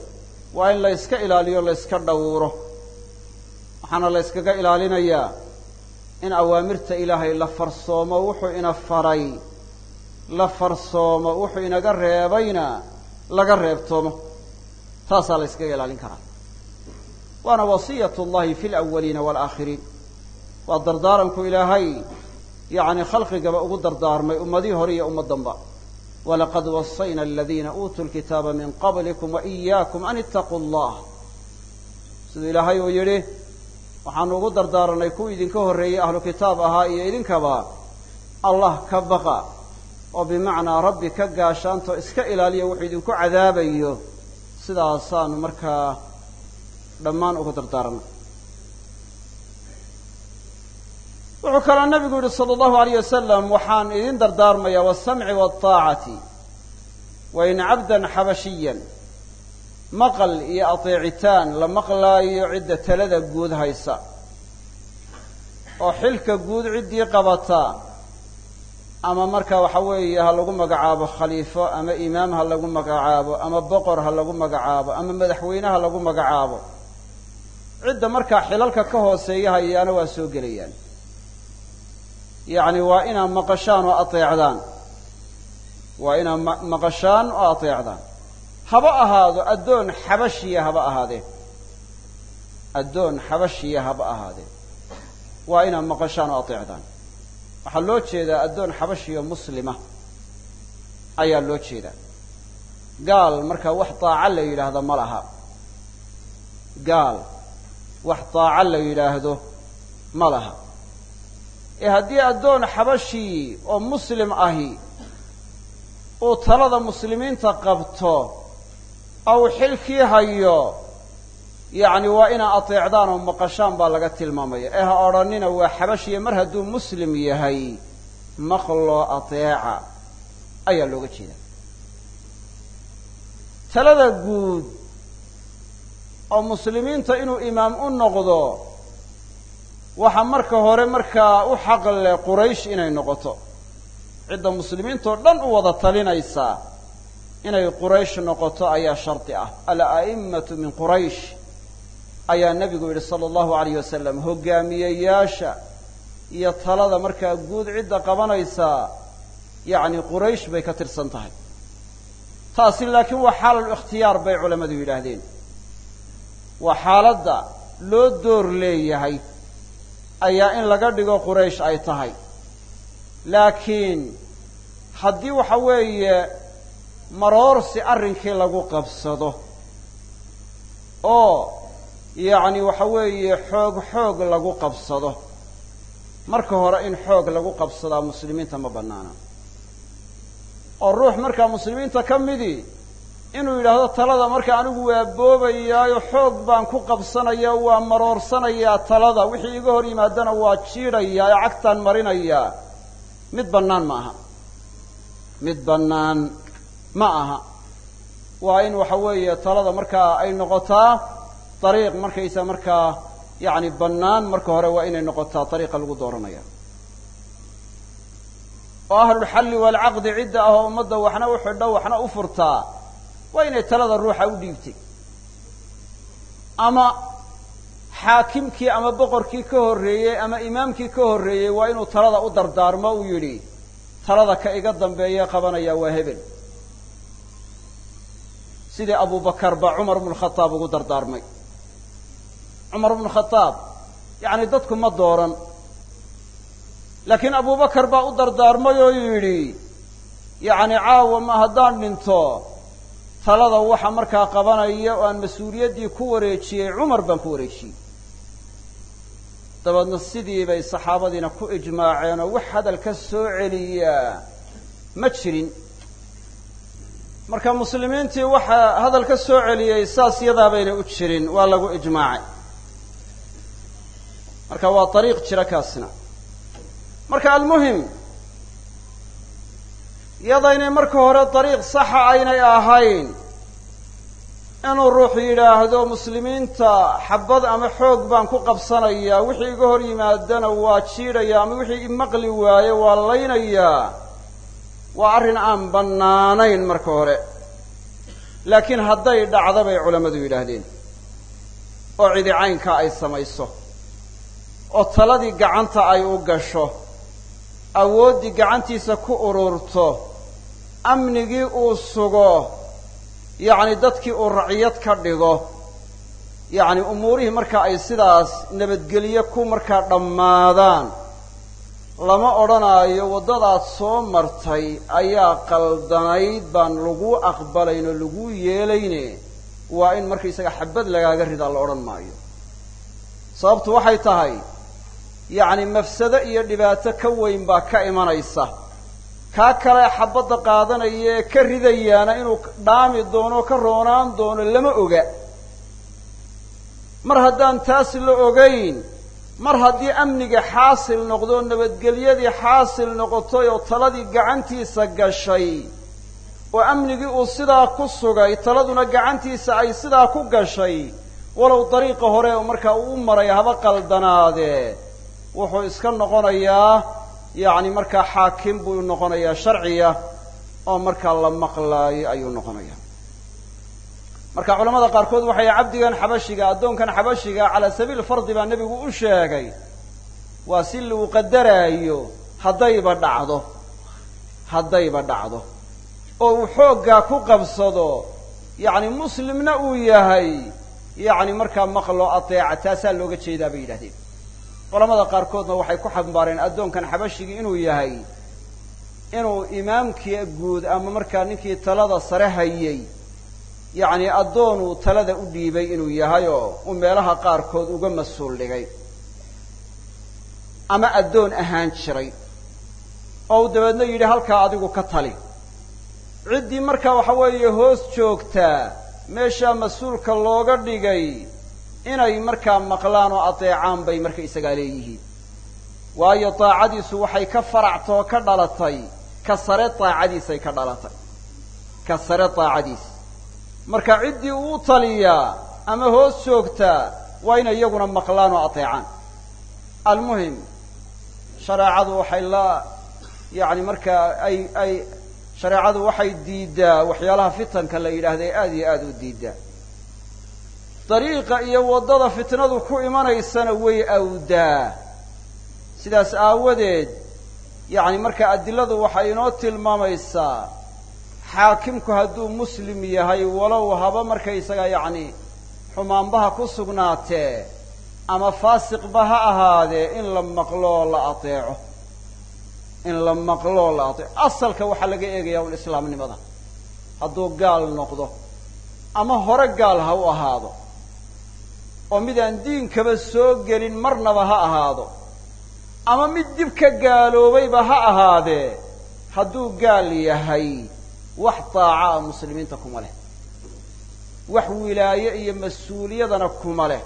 waa in la yska ilaaliyo la yska dhowro. Waxaana la yskaga ilaalinayaa in awaamirta ilaahay la farsoomo wuxuu ina faray. La farsoomo wuxuu inaga reebayna laga reebtoomo taasaa la yskaga ilaalin karaa waana wasiyat llahi fi lawaliina waalaakhiriin waa dardaaranku ilaahay yacni khalqigaba ugu dardaarmay ummadihii hore iyo ummaddanba walaqad wasayna aladiina uutuu lkitaaba min qablikum waiyaakum an ittaquu allah siduu ilaahay uu yidhi waxaanu ugu dardaaranay kuwii idinka horreeyey ahlu kitaab ahaa iyo idinkaba allah ka baqa oo bimacnaa rabbi ka gaashaanto iska ilaaliya wuxuu idinku cadaabayo sidaasaanu markaa dhammaan ugu dardaaranay wuxuu kaloo nabigu yihi sala allahu alayh wasalam waxaan idin dardaarmayaa wasamci waaطaacati wain cabdan xabashiyan maqal iyo ateecitaan la maqlaayo cidda talada guud haysa oo xilka guud ciddii qabata ama marka waxa weeye ha lagu magacaabo khaliifo ama imaam ha lagu magacaabo ama boqor ha lagu magacaabo ama madaxweyne ha lagu magacaabo. Cidda markaa xilalka ka hooseeya hayaana waa soo gelayaan. Yacni waa inaad maqashaan oo ateecdaan. Waa inaad ma maqashaan oo ateecdaan. Haba ahaado addoon xabashiya haba ahaadee addoon xabashiya haba ahaadee waa inaad maqashaan oo ateecdaan waxaa loo jeedaa addoon xabashiyo muslima ayaa loo jeedaa. Gaal marka wax daaco la yidhaahdo ma laha. Gaal wax daaco la yidhaahdo ma laha. Ee haddii addoon xabashii oo muslim ahi uu talada muslimiinta qabto ou xilkii hayo yacni waa inaa ateecdaan oo maqashaan baa laga tilmaamaya. Ee ha odhanina waa xabashiya mar hadduu muslim yahay maqloo ateeca ayaa looga jeeda talada guud oo muslimiinta inuu imaam u noqdo waxaa marka hore markaa u xaq leh quraysh inay noqoto. Cidda muslimiintao dhan u wada talinaysaa inay quraysh noqoto ayaa shardi ah. Ala'imatu min quraysh ayaa nebigu yidhi sala allahu alayh wasalam hogaamiyeyaasha iyo talada markaa guud cidda qabanaysaa yacni quraysh bay ka tirsan tahay. Taasi laakiin waa xaalal ikhtiyaar bay culammadu yidhaahdeen. Waa xaaladda loo door leeyahay ayaa in laga dhigo quraysh ay tahay. Laakiin haddii waxa weeye maroorsi arrinkii lagu qabsado oo yacni waxa weeye xoog xoog lagu qabsado. Marka hore in xoog lagu qabsadaa muslimiinta ma bannaana. Oo ruux markaa muslimiinta ka midii inuu yidhaahdo talada marka anigu waa boobayaayo xoog baan ku qabsanayaa waa maroorsanayaa talada wixii iga hor yimaadana waa jiidhayaa ee cagtaan marinayaa. Mid bannaan ma aha. Mid bannaan ma aha. Waa in waxa weeye talada markaa ay noqotaa dariiq markaysa markaa yacni bannaan marka hore waa inay noqotaa dariiqa lagu dooranaya oo ahlulxalli waalcaqdi cidda ah oo ummadda waxna u xidho waxna u furtaa waa inay talada ruuxa u dhiibtay ama xaakimkii ama boqorkii ka horreeyey ama imaamkii ka horreeyey waa inuu talada u dardaarmo uu yidhi talada ka iga dambeeye qabanaya waa hebel sidii abubakar baa cumar bnu khadaab ugu dardaarmay cumar bnu khadaab yacni dadku ma dooran. Laakiin abubakar baa u dardaarmay oo yidhi yacni caawa ma haddaan dhinto. Talada waxa markaa qabanaya oo aan mas'uuliyaddii ku wareejiyey cumar baan ku wareejiyey. Dabeedna sidii bay saxaabadiina ku ijmaaceen oo wax hadal ka soo celiyaa ma jirin. Marka muslimiintii waxaa hadal ka soo celiyey saas yadaa baynay u jirin waa lagu ijmaacay marka waa dariiq jira kaasina. Marka almuhim yadaynay marka hore dariiq saxa aynay ahayn inuu ruux yidhaahdo muslimiinta xabad ama xoog baan ku qabsanayaa wixii iga hor yimaadana waa jiidhayaa ama wixii imaqli waaye waa laynayaa waa arrin aan bannaanayn marka hore. Laakiin hadday dhacda bay culammadu yidhaahdeen oo cidi caynkaa ay samayso oo taladii gacanta ay u gasho awooddii gacantiisa ku ururto amnigii uu sugo yacni dadkii uu raciyad ka dhigo yacni umuurihii marka ay sidaas nabadgelye ku markaa dhammaadaan. Lama odhanaayo waddadaad soo martay ayaa qaldanayd baan lagu aqbalayn lagu yeelayne waa in markaysaga xabad lagaaga ridaa la odhan maayo. Sababtu waxay tahay yacni mafsado iyo dhibaato ka weyn baa ka imanaysa. Kaa kale xabadda qaadanaya ee ka ridayaana inuu dhaami doono ka roonaan doono lama oga. Mar haddaan taas la ogayn mar haddii amniga xaasil noqdo nabadgelyadii xaasil noqotay oo taladii gacantiisa gashay oo amnigii uu sidaa ku sugay taladuna gacantiisa ay sidaa ku gashay walow dariiqa hore markaa uu u maray haba qaldanaadee wuxuu iska noqonayaa yacni markaa xaakim buu noqonayaa sharciya oo markaa la maqlaayo ayuu noqonayaa. Marka culamada qaarkood waxay cabdigan xabashiga addoonkan xabashiga calaa sabiil fardi baa nebigu u sheegay waa si lagu qadaraayo haddayba dhacdo haddayba dhacdo. Oo uu xooggaa ku qabsado yacni muslimna uu yahay yacni markaa maqlo ateeca taasaa looga jeedaa bay yidhahdeen culamada qaarkoodna waxay ku xambaareen addoonkan xabashigii inuu yahay inuu imaamkii guud ama markaa ninkii talada sare hayay yacni addoonuu talada u dhiibay inuu yahay oo uu meelaha qaarkood uga mas'uul dhigay ama addoon ahaan jiray. Oo uu dabeedna yidhi halkaa adigu ka tali. Ciddii markaa waxa weeye hoos joogtaa meeshaa mas'uulka looga dhigay inay markaa maqlaan oo adeecaan bay marka isagaa leeyihiin. Waayo daacadiisu waxay ka faractoo ka dhalatay ka sare daacadiisay ka dhalatay. Ka sare daacadiis. Marka ciddii uu taliyaa ama hoos joogtaa waa inay iyaguna maqlaan oo adeecaan. Almuhim shareecadu waxay la yacni markaa ay ay shareecadu waxay diiddaa waxyaalaha fitanka la yidhaahda aada iyo aada u diiddaa dariiqa iyo waddada fitnadu ku imanaysana way awdaa. Sidaas aawadeed yacni marka adiladu waxay inoo tilmaamaysaa xaakimku hadduu muslim yahay walow haba markaysaga yacni xumaanbaha ku sugnaatee ama faasiqba ha ahaadee in la maqloo la adeeco in la maqloo la adeeco asalka waxaa laga eegayaa un islaamnimada hadduu gaal noqdo ama hore gaal ha u ahaado oo mid aan diinkaba soo gelin marnaba ha ahaado. Ama mid dib ka gaaloobayba ha ahaadee hadduu gaal yahay wax daaca a muslimiinta kuma leh. Wax wilaaye iyo mas'uuliyadana kuma leh.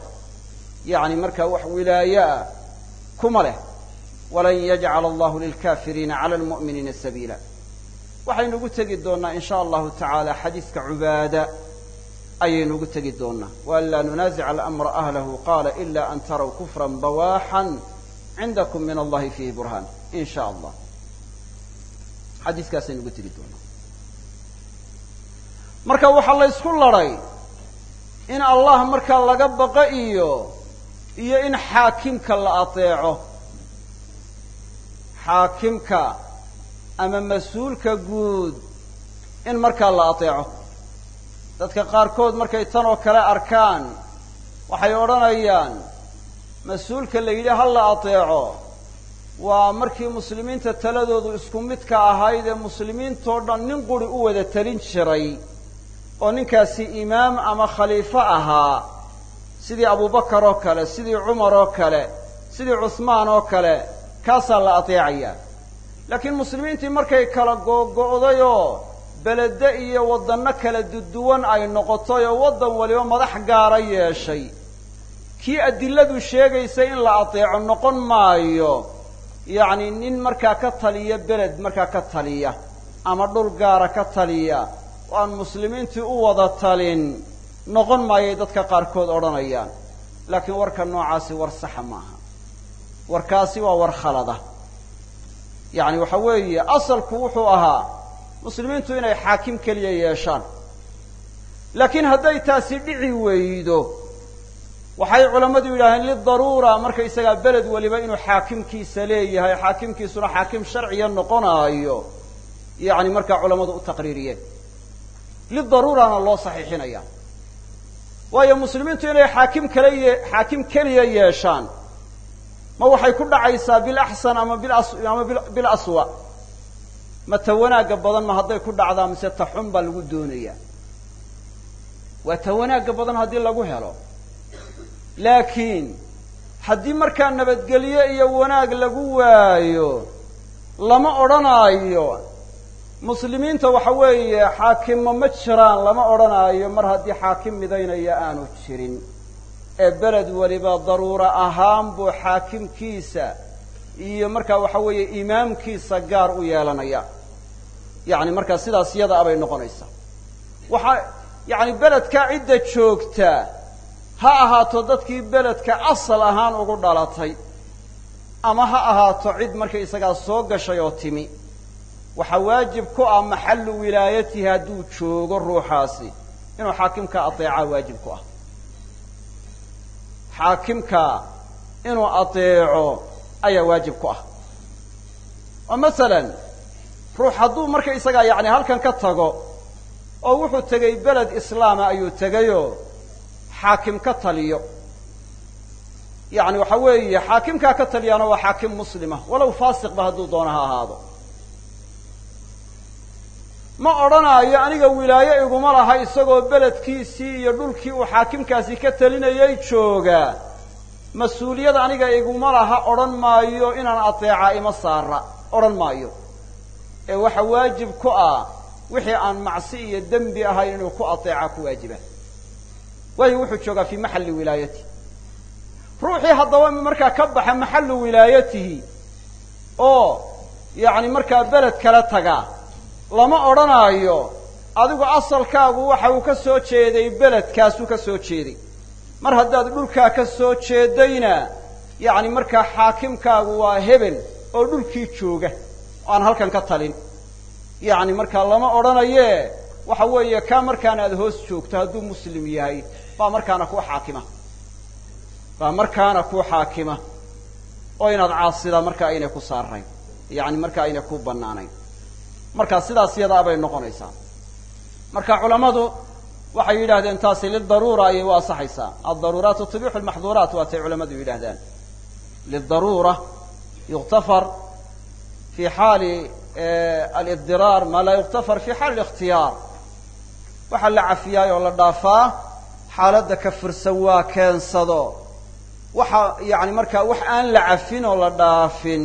Yacni markaa wax wilaaye ah kuma leh. Walan yajcala allahu lilkafiriina cala almu'miniina sabiila. Waxaynu ugu tegi doonnaa in sha allahu tacaala xadiiska cubaada ayaynu ugu tegi doonnaa. Waan laa nunaasica alamra ahlahu qaala ila an taraw kufran bawaaxan cindakum min allahi fiihi burhaan in sha allah xadiiskaasaynu ugu tegi doonaa marka waxaa la ysku ladhay in allah markaa laga baqo iyo iyo in xaakimka la adeeco xaakimka ama mas'uulka guud in markaa la adeeco dadka qaarkood markay tan oo kale arkaan waxay odhanayaan mas'uulka la yidhi ha la adeeco. Waa markii muslimiinta taladoodu isku midka ahayd ee muslimiintoo dhan nin quri u wada talin jiray oo ninkaasi imaam ama khaliifo ahaa. Sidii abubakar oo kale sidii cumar oo kale sidii cusmaan oo kale kaasaa la adeecayaa laakiin muslimiintii markay kala googo'dayoo belede iyo waddanno kala duduwan ay noqotay oo waddan waliba madax gaara yeeshay. Kii adiladu sheegaysay in la adeeco noqon maayo yacni nin markaa ka taliya beled markaa ka taliya ama dhul gaara ka taliya oo aan muslimiintii u wada talin noqon maayay dadka qaarkood odhanayaan. Laakiin warka noocaasi war saxa maaha. Warkaasi waa war khalada. Yacni waxa weeye asalku wuxuu ahaa muslimiintu inay xaakim keliya yeeshaan. Laakiin hadday taasi dhici weydo waxay culammadu yidhaaheen lidaruura markaysagaa beled waliba inuu xaakimkiisa leeyahay xaakimkiisuna xaakim sharciya noqonaayo. Yacni markaa culammadu u taqriiriyeen. Lidaruurana loo saxiixinaya. Waayo muslimiintu inay xaakim kale xaakim keliya yeeshaan ma waxay ku dhacaysaa bilaxsan ama bilas ama bil aswa ma ta wanaagga badan ma hadday ku dhacdaa mise ta xun baa lagu doonayaa waa ta wanaagga badan haddii lagu helo. Laakiin haddii markaa nabadgelyo iyo wanaag lagu waayo lama odhanaayo. Muslimiinta waxa weeye xaakimo ma jiraan lama odhanaayo mar haddii xaakim midaynaya aanu jirin. Ee beled weliba daruura ahaan buu xaakimkiisa iyo markaa waxa weeye imaamkiisa gaar u yeelanaya. Yacni markaa sidaas yada abay noqonaysaa waxaa yacni beledkaa cidda joogta ha ahaato dadkii beledka asal ahaan ugu dhalatay ama ha ahaato cid markaysagaa soo gashay oo timi waxaa waajib ku ah maxallu wilaayatihi hadduu joogo ruuxaasi. Inuu xaakimka adeecaa waajib ku ah. Xaakimka inuu adeeco ayaa waajib ku ah. Oo masalan ruux hadduu markaysagaa yacni halkan ka tago oo wuxuu tegay beled islaama ayuu tegayoo xaakim ka taliyo. Yacni waxa weeye xaakimkaa ka taliyaana waa xaakim muslima walow faasiqba hadduu doono ha ahaado. Ma odhanaayo aniga wilaaye iguma laha isagoo beledkiisii iyo dhulkii uu xaakimkaasi ka talinayay jooga mas'uuliyad aniga iguma laha odhan maayo inaan adeecaa ima saara odhan maayo. Ee waxa waajib ku ah wixii aan macsi iyo dembi ahayn inuu ku ateeca ku waajiba. Waayo wuxuu joogaa fii maxalli wilaayati. Ruuxii haddaba markaa ka baxa maxallu wilaayatihi oo yacni markaa beled kala tagaa lama odhanaayo adigu asalkaagu waxa uu ka soo jeeday beledkaasuu ka soo jeeday mar haddaad dhulkaa ka soo jeedayna yacni markaa xaakimkaagu waa hebel oo dhulkii jooga oo aan halkan ka talin. Yacni markaa lama odhanaye waxa weeye kaa markaana aada hoos joogto hadduu muslim yahay baa markaana kuu xaakima. Baa markaana kuu xaakima. Oo inaad caasidaa markaa aynay ku saarayn yacni markaa aynay ku bannaanayn. Markaa sidaas yadaa bay noqonaysaa. Marka culammadu waxay yidhahdeen taasi lidaruura ayay u asaxaysaa aldaruuraatu tubixu lmaxduuraat waatay culamadu yidhahdaan lidaruura yuktafar fi xaali alidiraar maa laa yuktafar fi xaali likhtiyaar waxaa la cafiyaay oo la dhaafaa xaaladda ka firsan waa keensado. Waxa yani markaa wax aan la cafin oo la dhaafin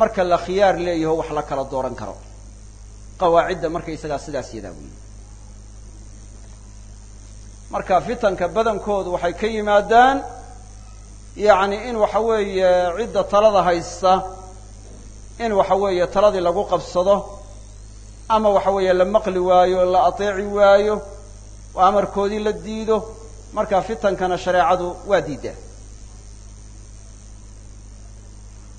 marka la khiyaar leeyaho wax la kala dooran karo. Qawaacidda markaysagaa sidaas yadaa weyi marka fitanka badankoodu waxay ka yimaadaan yacni in waxa weeye cidda talada haysta in waxa weeye taladii lagu qabsado ama waxa weeye la maqli waayo la ateeci waayo oo amarkoodii la diido marka fitankana shareecadu waa diiddaa.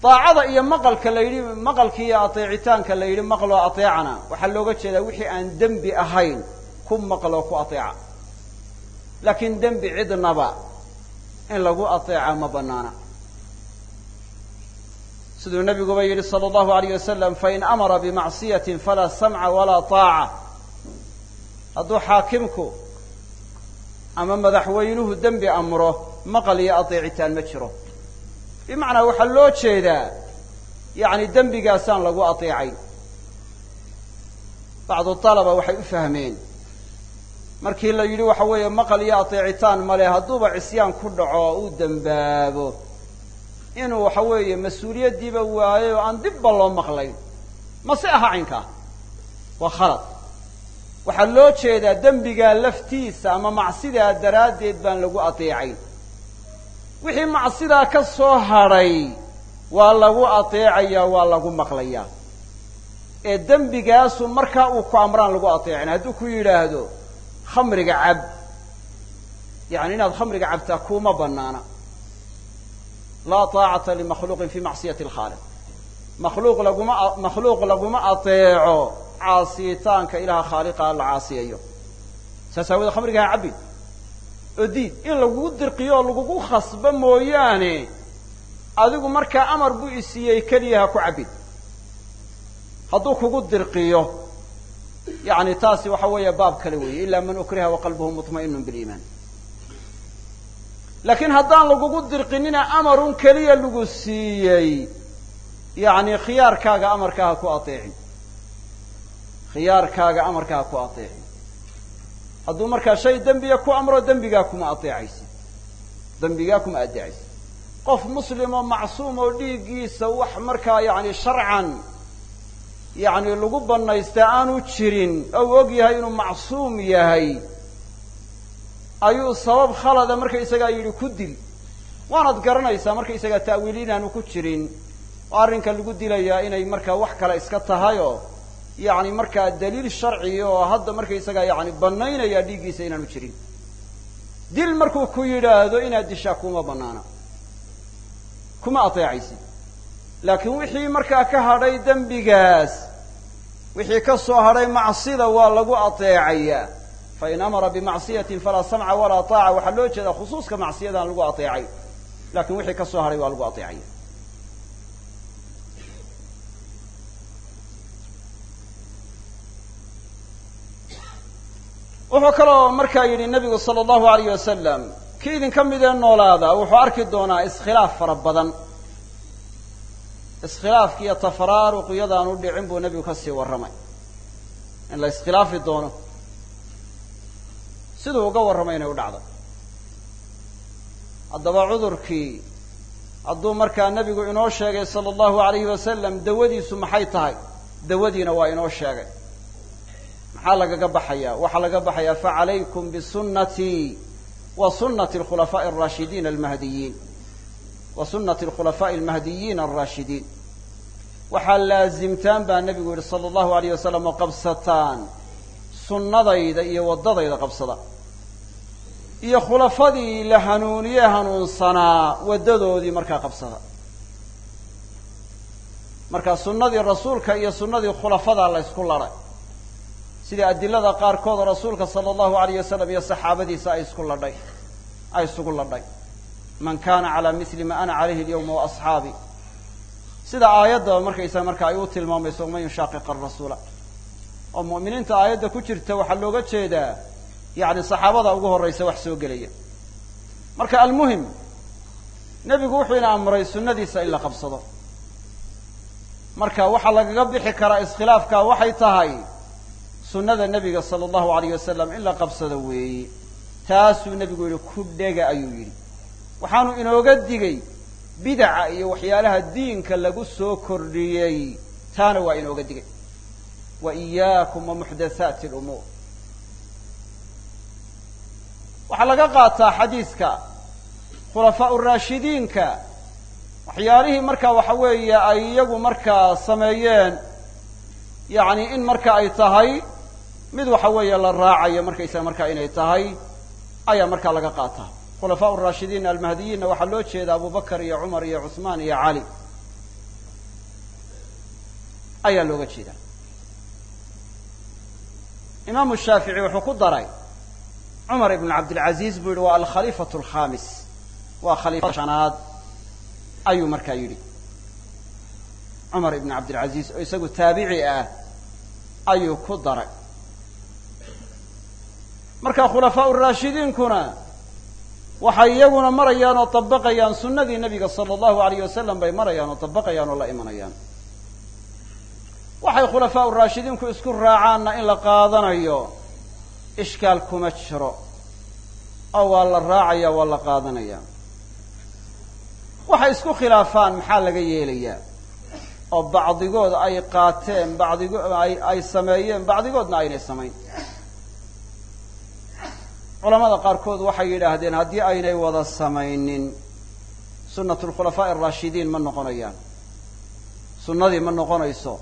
Daacada iyo maqalka la yidhi maqalki iyo ateecitaanka la yidhi maqloo ateecana waxaa looga jeedaa wixii aan dembi ahayn ku maqloo ku ateeca laakiin dembi cidnaba in lagu ateeca ma banaana. Siduu nabiguba yidhi sala allahu alayh wasalam fain amara bimacsiyatin falaa samca walaa taaca. Hadduu xaakimku ama madaxweynuhu dembi amro maqal iyo ateecitaan ma jiro. Bimacnaa waxaa loo jeedaa yacni dembigaasaan lagu ateecayn bacdu talaba waxay u fahmeen markii la yidhi waxa weeye maqal iyo ateecitaan male hadduuba cisyaan ku dhaco uu dembaabo inuu waxa weeye mas'uuliyaddiiba waayay oo aan dibba loo maqlayn. Mase aha caynkaa waa khalad. Waxaa loo jeedaa dembigaa laftiisa ama macsidaa daraaddeed baan lagu ateecayn. Wixii macsidaa ka soo hadhay waa lagu ateecayaa waa lagu maqlayaa. Ee dembigaasu markaa uu ku amraan lagu ateecin hadduu ku yidhaahdo khamriga cab. Yani inaad khamriga cabtaa kuuma banaana laa taacata limakhluuqin fi macsiyati alkhaaliq. Makhluuq laguma makhluuq laguma ateeco caasiyitaanka ilaha khaaliqa la caasiyayo. Saas aawoodee khamriga ha cabbin oo diid in lagugu dirqiyo oo lagugu khasbo mooyaane adigu markaa amar buu isiiyey keliya ha ku cabbin hadduu kugu dirqiyo yani taasi waxa weeye baab kale weeye ila man ukriha waqalbuhu muطma'inu biliimaan laakiin haddaan lagugu dirqinina amarun keliya lagu siiyey yani khiyaarkaaga amarkaa ha ku ateecin khiyaarkaaga amarkaa ha ku ateecin hadduu markaa shay dembiga ku amro dembigaa kuma ateecaysa dembigaa kuma adeecaysa qof muslim oo macsuum oo dhiiggiisa yacni lagu banaystaa aanu jirin ou og yahay inuu macsuum yahay ayuu sabab khalada markaysagaa yidhi ku dil. Waanad garanaysaa markaysagaa ta'wiil inaanu ku jirin oo arrinka lagu dilayaa inay markaa wax kale iska tahayoo yacni markaa daliil sharciga oo hadda markaysagaa yani banaynaya dhiiggiisa inaanu jirin. Dil markuu ku yidhaahdo inaad dishaa kuma banaana kuma ateecaysid laakiin wixii markaa ka hadhay dembigaas wixii ka soo hadhay macsida waa lagu ateecayaa. Fain amara bimacsiyatin falaa samca walaa taaca waxaa loo jeedaa khusuuska macsiyadaan lagu ateecay. Lakin wixii ka soo hadhay waa lagu ateecaya. Wuxuu kaloo markaa yidhi nabigu sala allahu alayh wasalam kii idinka midee noolaada wuxuu arki doonaa iskhilaaf fara badan iskhilaafki iyo tafaraaruq iyadaan u dhicin buu nebigu ka sii warramay. In la iskhilaafi doono siduu uga warramay inay u dhacdo. Haddaba cudurkii hadduu markaa nebigu inoo sheegay sala allahu alayhi wasalam dawadiisu maxay tahay? Dawadiina waa inoo sheegay. Maxaa lagaga baxaya waxaa laga baxaya facalaykum bisunnatii wa sunati alkhulafaaءi alraashidiin almahdiyiin wa sunati alkhulafaaءi almahdiyiin alraashidiin waxaa laazimtaan baa nebigu yihi sala allahu alayh wasalam oo qabsataan sunnadayda iyo waddadayda qabsada. Iyo khulafadii la hanuuniye hanuunsanaa waddadoodii markaa qabsada. Marka sunnadii rasuulka iyo sunnadii khulafadaa la ysku ladhay sidii adilada qaarkood rasuulka sala allahu alayh wasalam iyo saxaabadiisa ay isku ladhay ay isugu ladhay man kana calaa mili ma ana calayhi alyawma wa asxaabi. Sida aayaddaba markaysaga marka ay u tilmaamayso man yushaaqiqa arasuula oo mu'miniinta aayadda ku jirta waxaa looga jeedaa yacni saxaabada ugu horraysa wax soo gelaya. Marka almuhim nebigu wuxuu ina amray sunnadiisa in la qabsado. Marka waxaa lagaga bixi karaa iskhilaafka waxay tahay sunnada nebiga sala allahu alayh wasalam in la qabsado weeye taasuu nebigu yihi ku dhega ayuu yidhi waxaanu inooga digay bidaca iyo waxyaalaha diinka lagu soo kordhiyey. Taana waa inooga digay. Wa iyaakum wa muxdathaati alumuur. Waxaa laga qaataa xadiiska khulafaa raashidiinka waxyaalihii marka waxa weeye ay iyagu markaa sameeyeen. Yacni in marka ay tahay mid waxa weeye la raacayo markaysaga markaa inay tahay ayaa markaa laga qaataa khulafaa raashidiin almahdiyiinna waxaa loo jeeda abu bakar iyo cumar iyo cuثmaan iyo cali ayaa looga jeeda imaamu shaafici wuxuu ku daray cumar ibn cabdilcaziz buu yihi waa alkhaliifatu alkhamis waa khaliifada shanaad ayuu markaa yidhi. Cumar ibn cabdilcaziz oo isagu taabici ah ayuu ku daray. Marka khulafaa raashidiinkuna waxay iyaguna marayaan oo dabaqayaan sunnadii nebiga sala allahu alayh wasalam bay marayaan oo dabaqayaan oo la imanayaan. Waxay khulafaa raashidiinku isku raacaanna in la qaadanayo ishkaal kuma jiro. Oo waa la raacaya waa la qaadanaya waxay isku khilaafaan maxaa laga yeelayaa? Oo bacdigood ay qaateen bacdigo ay ay sameeyeen bacdigoodna aynay samayn culamada qaarkood waxay yidhaahdeen haddii aynay wada samaynin sunnatu lkhulafaa'i araashidiin ma noqonayaan. Sunnadii ma noqonayso.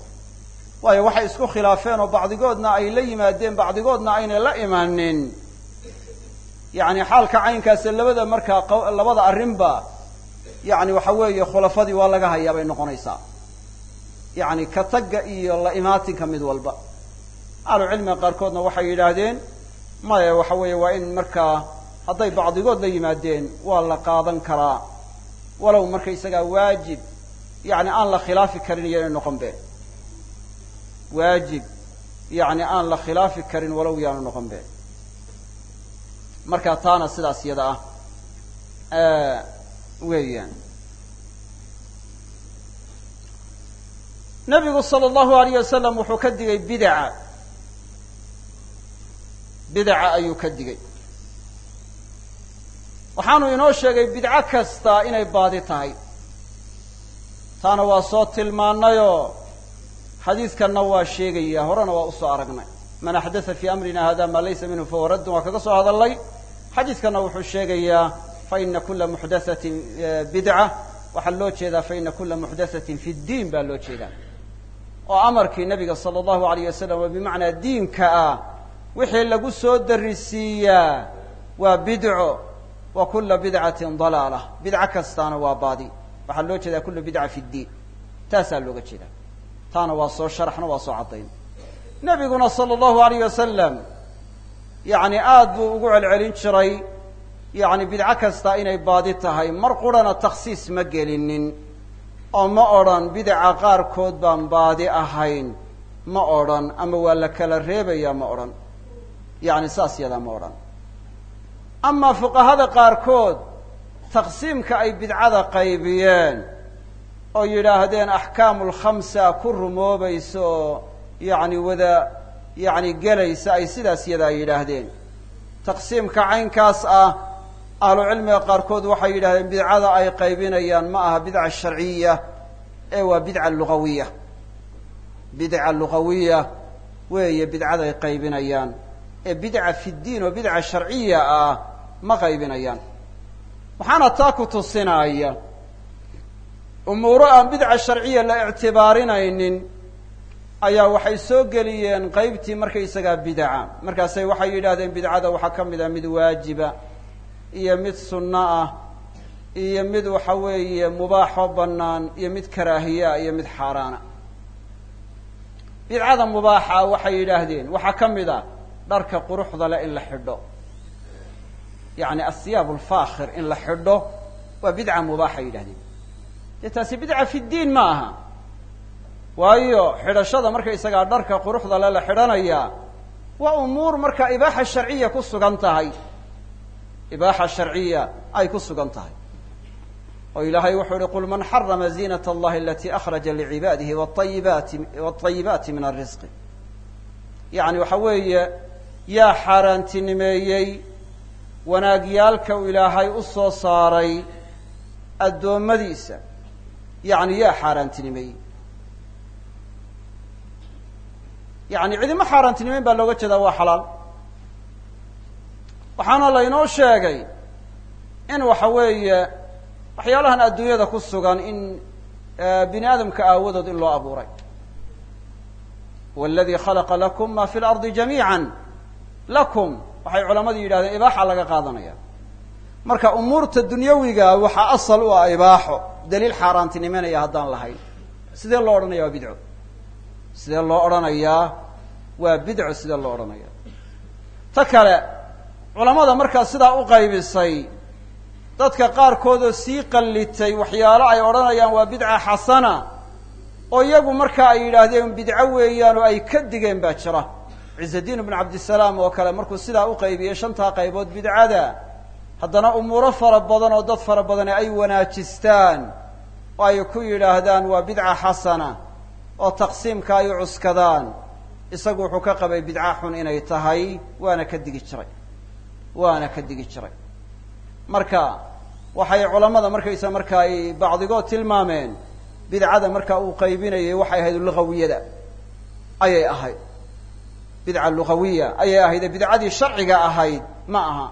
Waayo waxay isku khilaafeen oo bacdigoodna ay la yimaadeen bacdigoodna aynay la imanin yacni xaalka caynkaasi labada markaa labada arrinba yacni waxa weeye khulafadii waa laga hayaa bay noqonaysaa. Yacni ka tagga iyo la imaatinka mid walba. Ahlu cilmiga qaarkoodna waxay yidhaahdeen maya waxa weeye waa in markaa hadday bacdigood la yimaadeen waa la qaadan karaa. Walow markaysagaa waajib yacni aan la khilaafi karin iyo noqon be waajib yacni aan la khilaafi karin walow yaanu noqon be marka taana sidaas iyada ah weeyaan. Nabigu sala allahu alayh wasalam wuxuu ka digay bidaca bidaca ayuu ka digay. Waxaanu inoo sheegay bidco kasta inay baadi tahay. Taana waa soo tilmaanayoo xadiidkanna waa sheegaya horena waa u soo aragnay. Man axdatha fii amrina hada maa laysa minhu fahuwa raddun waa kaga soo hadalay xadiidkanna wuxuu sheegayaa faina kula muxdathatin bidca. Waxaa loo jeedaa faina kula muxdathatin fi ddiin baa loo jeedaa. Oo amarkii nabiga sala allahu alayh wasalam oo bimacnaa diinka ah wixii lagu soo darisiiyaa waa bidco wa kula bidcatin dalaala. Bidco kastaana waa baadi. Waxaa loo jeedaa kula bidca fi ddiin taasaa looga jeedaa. Taana waa soo sharaxna waa soo caddayn. Nebiguna sala allahu alayh wasalam yacni aad buu ugu celcelin jiray. Yacni bidco kasta inay baadi tahay mar qurana takhsiis ma gelinin. Oo ma odhan bidaca qaarkood baan baadi ahayn ma odhan. Ama waa la kala reebayaa ma odhan yacni saas yadaa ma odhan. Amaa fuqahada qaarkood taqsiimka ay bidcada qaybiyeen oo yidhaahdeen axkaamu lkhamsa ku rumoobaysa oo yacni wada yacni gelaysa ay sidaas yadaa yidhaahdeen. Taqsiimka caynkaas ah ahlu cilmiga qaarkood waxay yidhahdeen bidcada ay qaybinayaan ma aha bidca sharciya ee waa bidca lugawiya. Bidca lugawiya weeye bidcaday qaybinayaan ee bidca fi ddiin oo bidca sharciya ah ma qaybinayaan. Waxaana taa ku tusinaya umuuro aan bidca sharciya la ictibaarinaynin ayaa waxay soo geliyeen qaybtii markaysagaa bidaca markaasay waxay yidhahdeen bidcada waxaa ka mid ah mid waajiba iyo mid sunno ah iyo mid waxa weeye mubaaxoo bannaan iyo mid karaahiyaa iyo mid xaaraana. Bidcada mubaaxa waxay yidhaahdeen waxaa ka mid a dharka quruxda leh in la xidho. Yacni asiyaab alfaakhir in la xidho waa bidca mubaaxa yidhahdeen. Dee taasi bidca fi ddiin ma aha. Waayo xidhashada markaysagaa dharka quruxda le la xidhanayaa waa umuur markaa ibaaxa sharciya ku sugan tahay. Ibaaxa sharciya ay ku sugan tahay. Oo ilaahay wuxuu yihi qul man xarama ziinat allahi alatii akhraja licibaadihi wayibaati watayibaati min alrisqi yacni waxa weeye yaa xaaraantinimeeyey wanaagyaalka uu ilaahay u soo saaray addoommadiisa yacni yaa xaaraantinimeeyey. Yacni cidima xaaraantinimeyn baa looga jeedaa waa xalaal. Waxaana laynoo sheegay in waxa weeye waxyaalahan adduunyada ku sugan in bini aadamka aawadood in loo abuuray. Wاladii khalaqa lakum ma fi lardi jamiica lakum waxay culamadu yidhahdeen ibaaxa laga qaadanaya. Marka umuurta dunyawiga waxaa asal u ah ibaaxo. Daliil xaaraantinimeynaya haddaan lahayn. Sidee loo odhanaya waa bidco? Sidee loo odhanayaa waa bidco sidee loo odhanaya? Ta kale culamada markaa sidaa u qaybisay dadka qaarkoodoo sii qallitay waxyaalo ay odhanayaan waa bidca xasana oo iyagu markaa ay yidhaahdeen bidco weeyaan oo ay ka digeen baa jira ciizadiin ibnu cabdisalaam oo kale markuu sidaa u qaybiyey shantaa qaybood bidcada haddana umuuro fara badan oo dad fara badani ay wanaajistaan oo ay ku yidhaahdaan waa bidca xasana oo taqsiimka ay cuskadaan. Isagu wuxuu ka qabay bidca xun inay tahay waana ka digi jiray waana ka digi jiray. Marka waxay culamada markaysa marka ay bacdigood tilmaameen bidcada marka uu qaybinayay waxay ahayd luqawiyada ayay ahayd bidca lugawiya ayay ahayd ee bidcadii sharciga ahayd ma aha.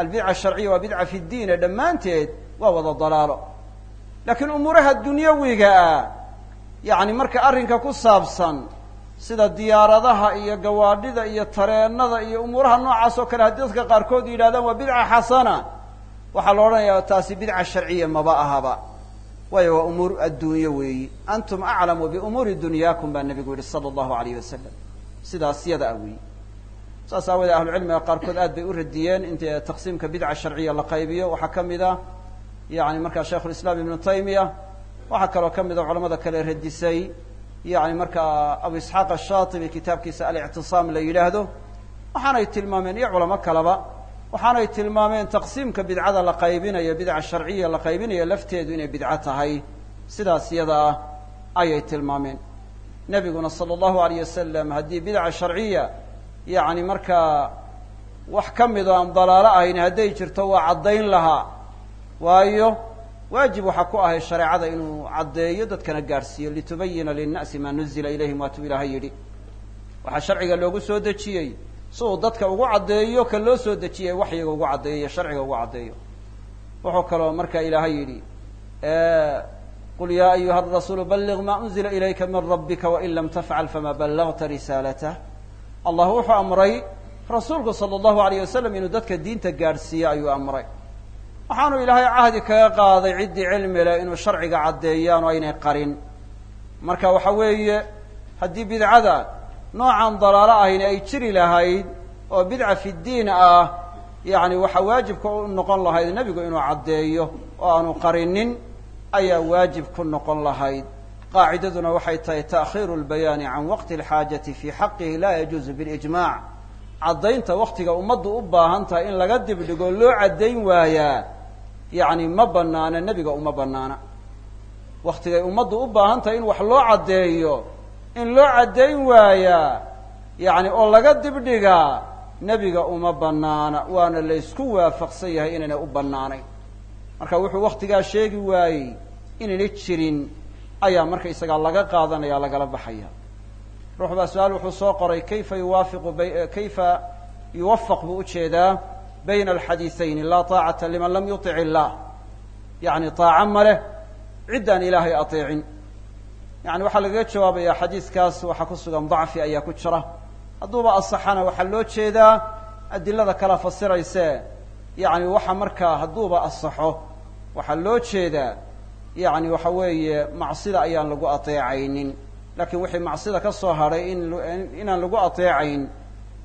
Albidca asharciya waa bidca fi ddiine dhammaanteed waa wada dalaalo. Laakiin umuuraha dunyawiga ah yacni marka arrinka ku saabsan sida diyaaradaha iyo gawaadhida iyo tareennada iyo umuuraha noocaas oo kale haddii dadka qaarkood yidhahdaan waa bidca xasana waxaa la odhanayaa taasi bidca sharciya maba ahaba. Waayo waa umuur adduunyo weeyi. Antum aclamu biumuuri dunyaakum baa nebigu yihi sala allahu alayh wasalam sidaas yada ah weeyi saas aawoodee ahlucilmiga qaarkood aad bay u radiyeen inta taqsiimka bidca sharciya la qaybiyo. Waxaa ka mid a yani markaa shaikhulislaam ibnu taymiya waxaa kaloo ka mid a culamada kale radisay. Yani markaa abu isxaaq ashaatibi kitaabkiisa alictisaam la yidhaahdo. Waxaanay tilmaameen iyo culamo kaleba waxaanay tilmaameen taqsiimka bidcada la qaybinayo bidca sharciya la qaybinayo lafteedu inay bidco tahay. Sidaas yada ayay tilmaameen nebiguna sala allahu alayh wasalam haddii bidca sharciya yacni markaa wax ka midoo aan dalaalo ahayn hadday jirto waa caddayn lahaa. Waayo waajib waxaa ku ahay shareecada inuu caddeeyo dadkana gaadhsiiyo litubayina linna'si maa nuzila ilayhim waatuu ilaahay yidhi. Waxaa sharciga loogu soo dejiyey si uu dadka ugu caddeeyo ka loo soo dejiyay waxyiga ugu caddeeyo sharciga ugu caddeeyo. Wuxuu kaloo marka ilaahay yidhi qul ya ayuha arasuulu balliq ma unzila ilayka min rabbika wain lam tafcal fama ballagta risaalatah allah wuxuu amray rasuulku sala allahu alayh wasalam inuu dadka diinta gaadhsiiyo ayuu amray waxaanu ilaahay cahdi kaga qaaday ciddii cilmi leh inuu sharciga caddeeyaan oo aynay qarin marka waxa weeye haddii bidcada noocan dalaalo ahayna ay jiri lahayd oo bidca fi ddiin ah yacni waxaa waajibka u noqon lahayd nebigu inuu caddeeyo oo aanu qarinin ayaa waajib ku noqon lahayd. Qaacidaduna waxay tahay ta'khiiru lbayaani can waqti alxaajati fii xaqihi laa yajuuzu bilijmac caddaynta waktiga ummaddu u baahan tahay in laga dibdhigo loo caddayn waayaa yacni ma banaana nebiga uma banaana waktigay ummaddu u baahan tahay in wax loo caddeeyo in loo caddayn waayaa yacni oo laga dibdhigaa nebiga uma banaana waana laysku waafaqsan yahay inaynay u bannaanayn marka wuxuu waktigaa sheegi waayey inayna jirin ayaa markaysagaa laga qaadanaya lagala baxaya. Ruux baa su'aal wuxuu soo qoray kayfa yuwaafiqu kayfa yuwafaq buu u jeedaa bayna alxadiisayn laa taacata liman lam yutic illah yacni taaco ma leh ciddaan ilaahay ateecin. Yani waxaa lagaga jawaabayaa xadiiskaas waxaa ku sugan dacfi ayaa ku jira. Hadduuba asaxana waxaa loo jeedaa adilada kala fasirayse yani waxa markaa hadduuba asaxo waxaa loo jeedaa yacni waxa weeye macsida ayaan lagu ateecaynin. Laakiin wixii macsida ka soo hadhay in inaan lagu ateecayn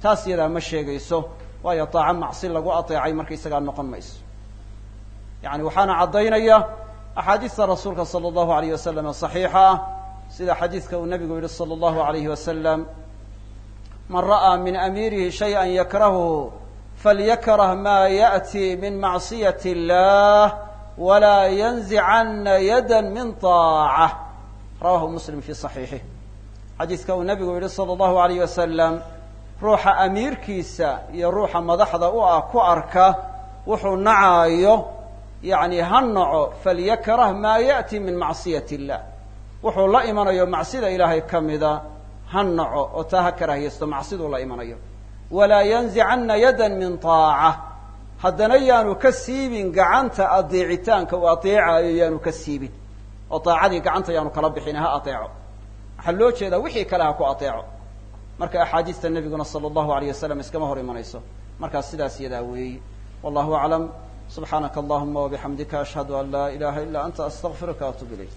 taas yadaa ma sheegayso. Waayo daaco macsi lagu ateecay markaisagaa noqon mayso. Yani waxaana caddaynaya axaadiista rasuulka sala allahu alayh wasalam ee saxiixa ah sida xadiidka uu nabigu yihi sala allahu alayhi wasalam man ra'aa min amiirihi shay an yakrahuhu falyakrah ma ya'ti min macsiyati illah walaa yanzicana yada min طaacة rawahu muslim fi صaxiixih xadiidka uu nabigu yihi salى allahu alayh wasalam ruuxa amiirkiisa iyo ruuxa madaxda u ah ku arka wuxuu nacaayo yani ha naco falyakrah ma yaأti min macصiyaة اllah wuxuu la imanayo macsida ilaahay ka mida ha naco oo taa ha karaahiyaysto macsiduu la imanayo walaa yanzicana yada min طaaca haddana yaanu ka siibin gacanta adeecitaanka uu adeecayo yaanu ka siibin. Oo daacadii gacanta yaanu kala bixin ha adeeco. Waxaa loo jeedaa wixii kale ha ku adeeco. Marka axaadiista nebiguna sala allahu alayh wasalam iskama hor imanayso. Markaas sidaas yadaa weeyi wallahu aclam subxaanaka allahuma wabixamdika ashhadu an laa ilaha ila anta astaqfiruka atub ilayk